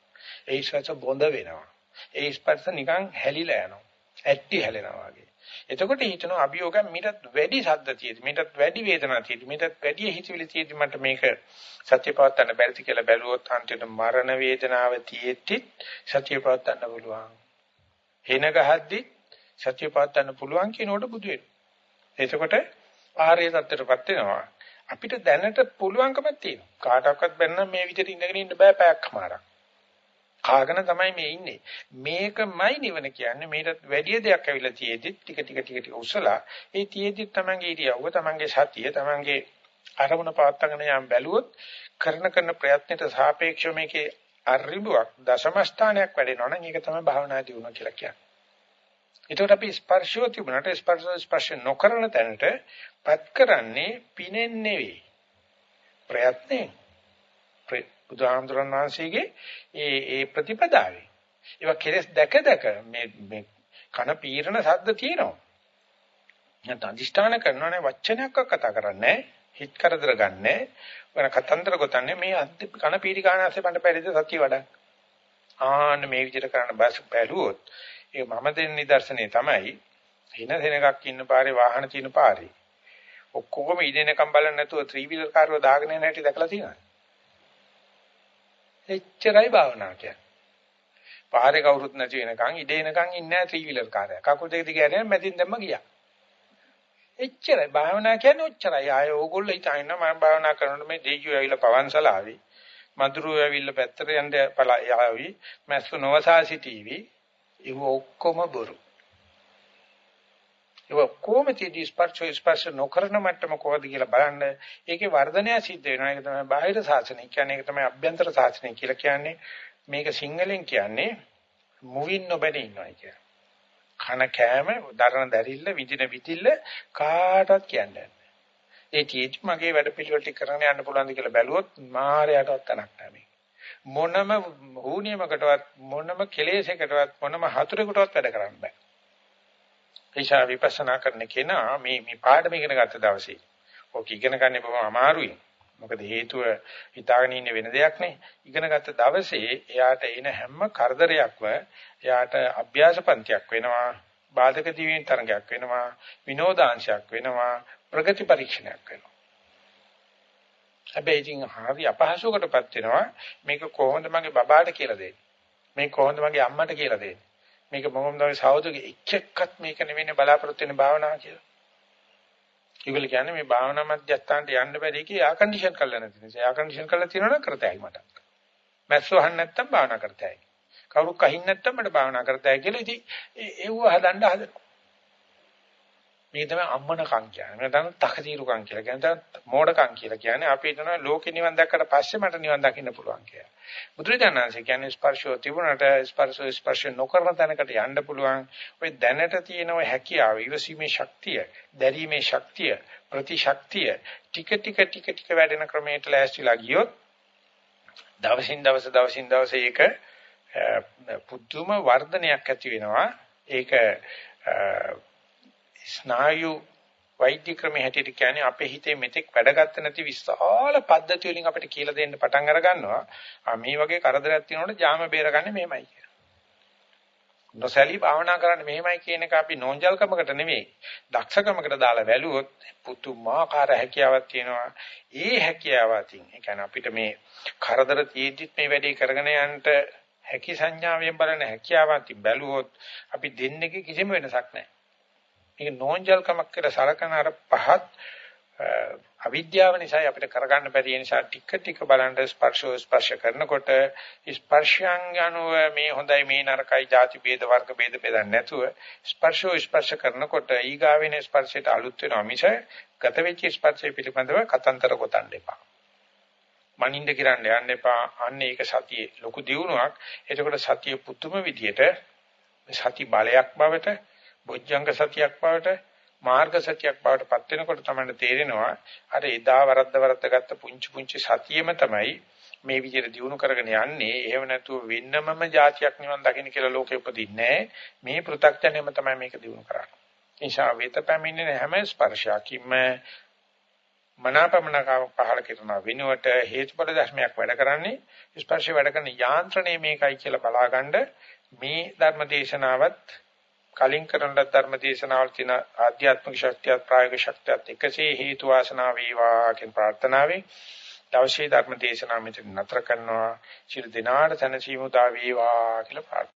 ඒ ස්පර්ශ බොඳ වෙනවා. ඒ ස්පර්ශ නිකන් හැලිලා යනවා. ඇට්ටි හැලෙනවා වගේ. එතකොට හිතනවා අභියෝගම් මීටත් වැඩි ශබ්ද තියෙදි මීටත් වැඩි වේදනා තියෙදි මීටත් වැඩි හිතවිලි තියෙදි මට මේක සත්‍ය පවත්තන්න බැරිද කියලා බැලුවොත් අන්තිමට මරණ වේදනාව තියෙද්දි සත්‍ය පවත්තන්න පුළුවන්. හින ගහද්දි සත්‍ය පවත්තන්න පුළුවන් කියනකොට බුදු වෙනවා. එතකොට ආර්ය தත්ත්වයටපත් වෙනවා. අපිට දැනට පුළුවන්කමක් තියෙනවා. කාටවත් බැන්න මේ විදිහට ඉඳගෙන ඉන්න බෑ පැයක්මාරක්. කාගෙන තමයි මේ ඉන්නේ. මේකමයි නිවන කියන්නේ. මේකට වැඩි දෙයක් ඇවිල්ලා තියෙද්දි ටික ටික ටික ටික උසලා ඒ තියෙද්දි තමන්ගේ ඉරියව්ව, තමන්ගේ සතිය, තමන්ගේ අරමුණ පවත්වාගෙන යම් බැලුවොත් කරන කරන ප්‍රයත්නයට සාපේක්ෂව මේකේ අරිබුවක් දශම ස්ථානයක් වැඩෙනවා නම් ඒක තමයි භාවනා දියුණුව කියලා කියන්නේ. ඒකට අපි ස්පර්ශය තිබුණාට ස්පර්ශ ස්පර්ශ නොකරන තැනටපත් කරන්නේ පිනෙන් නෙවෙයි. ප්‍රයත්නේ. බුදුහාමුදුරන් වහන්සේගේ ඒ ඒ ප්‍රතිපදාවේ. ඒවා කෙලස් දැක දැක මේ මේ කන පීරන ශබ්ද තියෙනවා. නැත්නම් අදිෂ්ඨාන කරනවානේ වචනයක් කතා කරන්නේ හිත කරදර ගන්නෑ. වෙන කතන්දර ගොතන්නේ මේ කන පීරි කාණාසේ බඳ පෙරිද සතිය වඩා. ආන්න මේ විදිහට කරන්න බැලුවොත් ඒ මම දෙන නිදර්ශනේ තමයි හින දෙනකක් ඉන්න පාරේ වාහන තියෙන පාරේ. ඔක්කොම ඉදෙනකම් බලන්න නැතුව ත්‍රිවිලර් කාර්ව දාගෙන යන හැටි දැකලා තියෙනවද? එච්චරයි භාවනාව කියන්නේ. පාරේ කවුරුත් නැති වෙනකන් ඉඩේනකන් ඉන්නේ නැහැ ත්‍රී වීලර් කාර්යය. කකුල් දෙක දිග ඇරෙන මැදින් දැම්ම ගියා. එච්චරයි භාවනා කියන්නේ ඔච්චරයි. ආය ඕගොල්ලෝ හිතන මම භාවනා කරනකොට මේ දෙයියෝ ඇවිල්ලා පවන්සලාවි. මధుරෝ ඇවිල්ලා පැත්තට යන්න යාවි. මැස්සු නොවසා සිටීවි. ඒව ඔක්කොම බොරු. ඒක කොහොමද ස්පර්ශ ස්පර්ශ නොකරන මට්ටම කොහොමද කියලා බලන්න. ඒකේ වර්ධනය සිද්ධ වෙනවා. ඒක තමයි බාහිර සාසනය කියන්නේ. ඒක තමයි අභ්‍යන්තර සාසනය කියලා කියන්නේ. මේක සිංහලෙන් කියන්නේ මුවින් නොබැනී ඉන්නවා කියන්නේ කන කෑම දරන දැරිල්ල විදින විදිල්ල කාටවත් කියන්නේ ඒ කීච් මගේ වැඩ පිළිවෙල ටික කරගෙන යන්න පුළුවන්ද කියලා බැලුවොත් මායයටවත් තනක් නැහැ මොනම හුනියමකටවත් මොනම කෙලෙසයකටවත් මොනම හතුරෙකුටවත් වැඩ කරන්න බෑ. ඒෂා විපස්සනා කරන කෙනා මේ මේ පාඩම ඉගෙන ගත්ත දවසේ ඔක ඉගෙන ගන්න බොහොම අමාරුයි. මොකද හේතුව හිතාගෙන ඉන්න වෙන දෙයක් නේ. ඉගෙන ගත්ත දවසේ එයාට එන හැම කරදරයක්ම එයාට අභ්‍යාස පන්තියක් වෙනවා. බාධක දිවීම් තරඟයක් වෙනවා. විනෝදාංශයක් වෙනවා. ප්‍රගති පරීක්ෂණයක් වෙනවා. හැබැයි ඉතින් හරි අපහසුකටපත් වෙනවා. මේක කොහොමද මගේ බබාට කියලා දෙන්නේ? මේක කොහොමද මගේ අම්මට කියලා දෙන්නේ? මේක මොකක්ද මේ සහෝදරගේ එක් එක්කත් මේක නෙවෙයි බලාපොරොත්තු වෙන භාවනාව කියලා. ඒගොල්ලෝ කියන්නේ මේ භාවනා මධ්‍යස්ථානට යන්න බැරි කී ආ කන්ඩිෂන් කරලා නැති නිසා. ආ කන්ඩිෂන් කරලා තියෙනවනම් කරතයි මට. මැස්සෝ අහන්න නැත්තම් භාවනා කරතයි. කවුරුත් කහින් නැත්තම් මට භාවනා කරතයි කියලා ඉතින් ඒව හදන්න හදනවා. මේක තමයි අම්මනකම් කියන්නේ. මේක තමයි තකතිරුකම් කියලා. කියන්නේ මෝඩකම් කියලා කියන්නේ අපි හිතනවා ලෝකේ නිවන් දැක්කට පස්සේ මට නිවන් දකින්න පුළුවන් කියලා. බුදුරජාණන්සේ කියන්නේ ස්පර්ශෝ තිබුණාට ස්පර්ශෝ ස්පර්ශ නොකරන තැනකට යන්න පුළුවන්. ඔය දැනට තියෙන ඔය හැකියාව, ඊවසීමේ ශක්තිය, දැරීමේ ශක්තිය, ප්‍රතිශක්තිය ටික ටික ටික ටික වැඩෙන ක්‍රමයට ලෑස්තිලා ගියොත් දවසින් දවස දවසින් දවස ඒක පුදුම වර්ධනයක් ඇති වෙනවා. ඒක ස්නායු වෛද්‍ය ක්‍රමයේ හැටියට කියන්නේ අපේ හිතේ මෙතෙක් වැඩගත්ත නැති විශාල පද්ධති වලින් අපිට කියලා දෙන්න පටන් අර ගන්නවා. ආ මේ වගේ කරදරයක් තියෙනකොට ජාම බේරගන්නේ මෙහෙමයි කියලා. නොසැලී භාවනා කරන්න මෙහෙමයි කියන එක අපි නෝන්ජල්කමකට නෙවෙයි දක්ෂකමකට දාලා වැළුවොත් පුතුමාකාර හැකියාවක් තියෙනවා. ඒ හැකියාව අතින් ඒ කියන්නේ අපිට මේ කරදර තියෙද්දිත් මේ වැඩේ කරගෙන යන්න හැකි සංඥාවෙන් බලන හැකියාව අතින් බැලුවොත් අපි දෙන්නේ කිසිම වෙනසක් නැහැ. මේක නෝන්ජල්කමක් කියලා සලකන අර පහත් අවිද්‍යාව නිසා අපිට කරගන්න බැරි නිසා ටික ටික බලන්න ස්පර්ශෝ ස්පර්ශ කරනකොට ස්පර්ශයන් අනුව මේ හොඳයි මේ නරකයි ಜಾති ભેද වර්ග ભેද බෙදන්නේ නැතුව ස්පර්ශෝ ස්පර්ශ කරනකොට ඊගාවෙන ස්පර්ශයට අලුත් වෙනවා මිස ගත වෙච්ච ස්පර්ශය පිළිබඳව කතන්තර ගොතන්න එපා. මනින්ද කිරන්න යන්න එපා. අන්න ඒක සතියේ ලොකු දියුණුවක්. එතකොට සතිය පුදුම විදියට සති බලයක් බවට බොජ්ජංග සතියක් බවට මාර්ග සතියක් බවට පත් වෙනකොට තමයි තේරෙනවා අර එදා වරද්ද වරද්ද ගත්ත පුංචි පුංචි සතියෙම තමයි මේ විදිහට දිනු කරගෙන යන්නේ. එහෙම නැතුව වෙන්නමම જાතියක් නිවන් දකින්න කියලා ලෝකෙ උපදින්නේ මේ පෘථග්ජනයම තමයි මේක දිනු කරන්නේ. නිසා වේත පැමිණෙන හැම ස්පර්ශයකින්ම මනාපමනකාව පහල කරන වෙනුවට හේතුඵල ධර්මයක් වැඩ කරන්නේ ස්පර්ශය වැඩ කරන යාන්ත්‍රණය මේකයි කියලා බලාගන්න මේ ධර්ම දේශනාවත් කලින් කරන ධර්ම දේශනාවල තියෙන ආධ්‍යාත්මික ශක්තියත් ප්‍රායෝගික ශක්තියත් එකසේ හේතු වාසනා වේවා කියන ප්‍රාර්ථනාවෙන් දවසේ ධර්ම දේශනාව මෙතන නතර කරනවා. ශිර දිනාට තනසීමු දා වේවා කියලා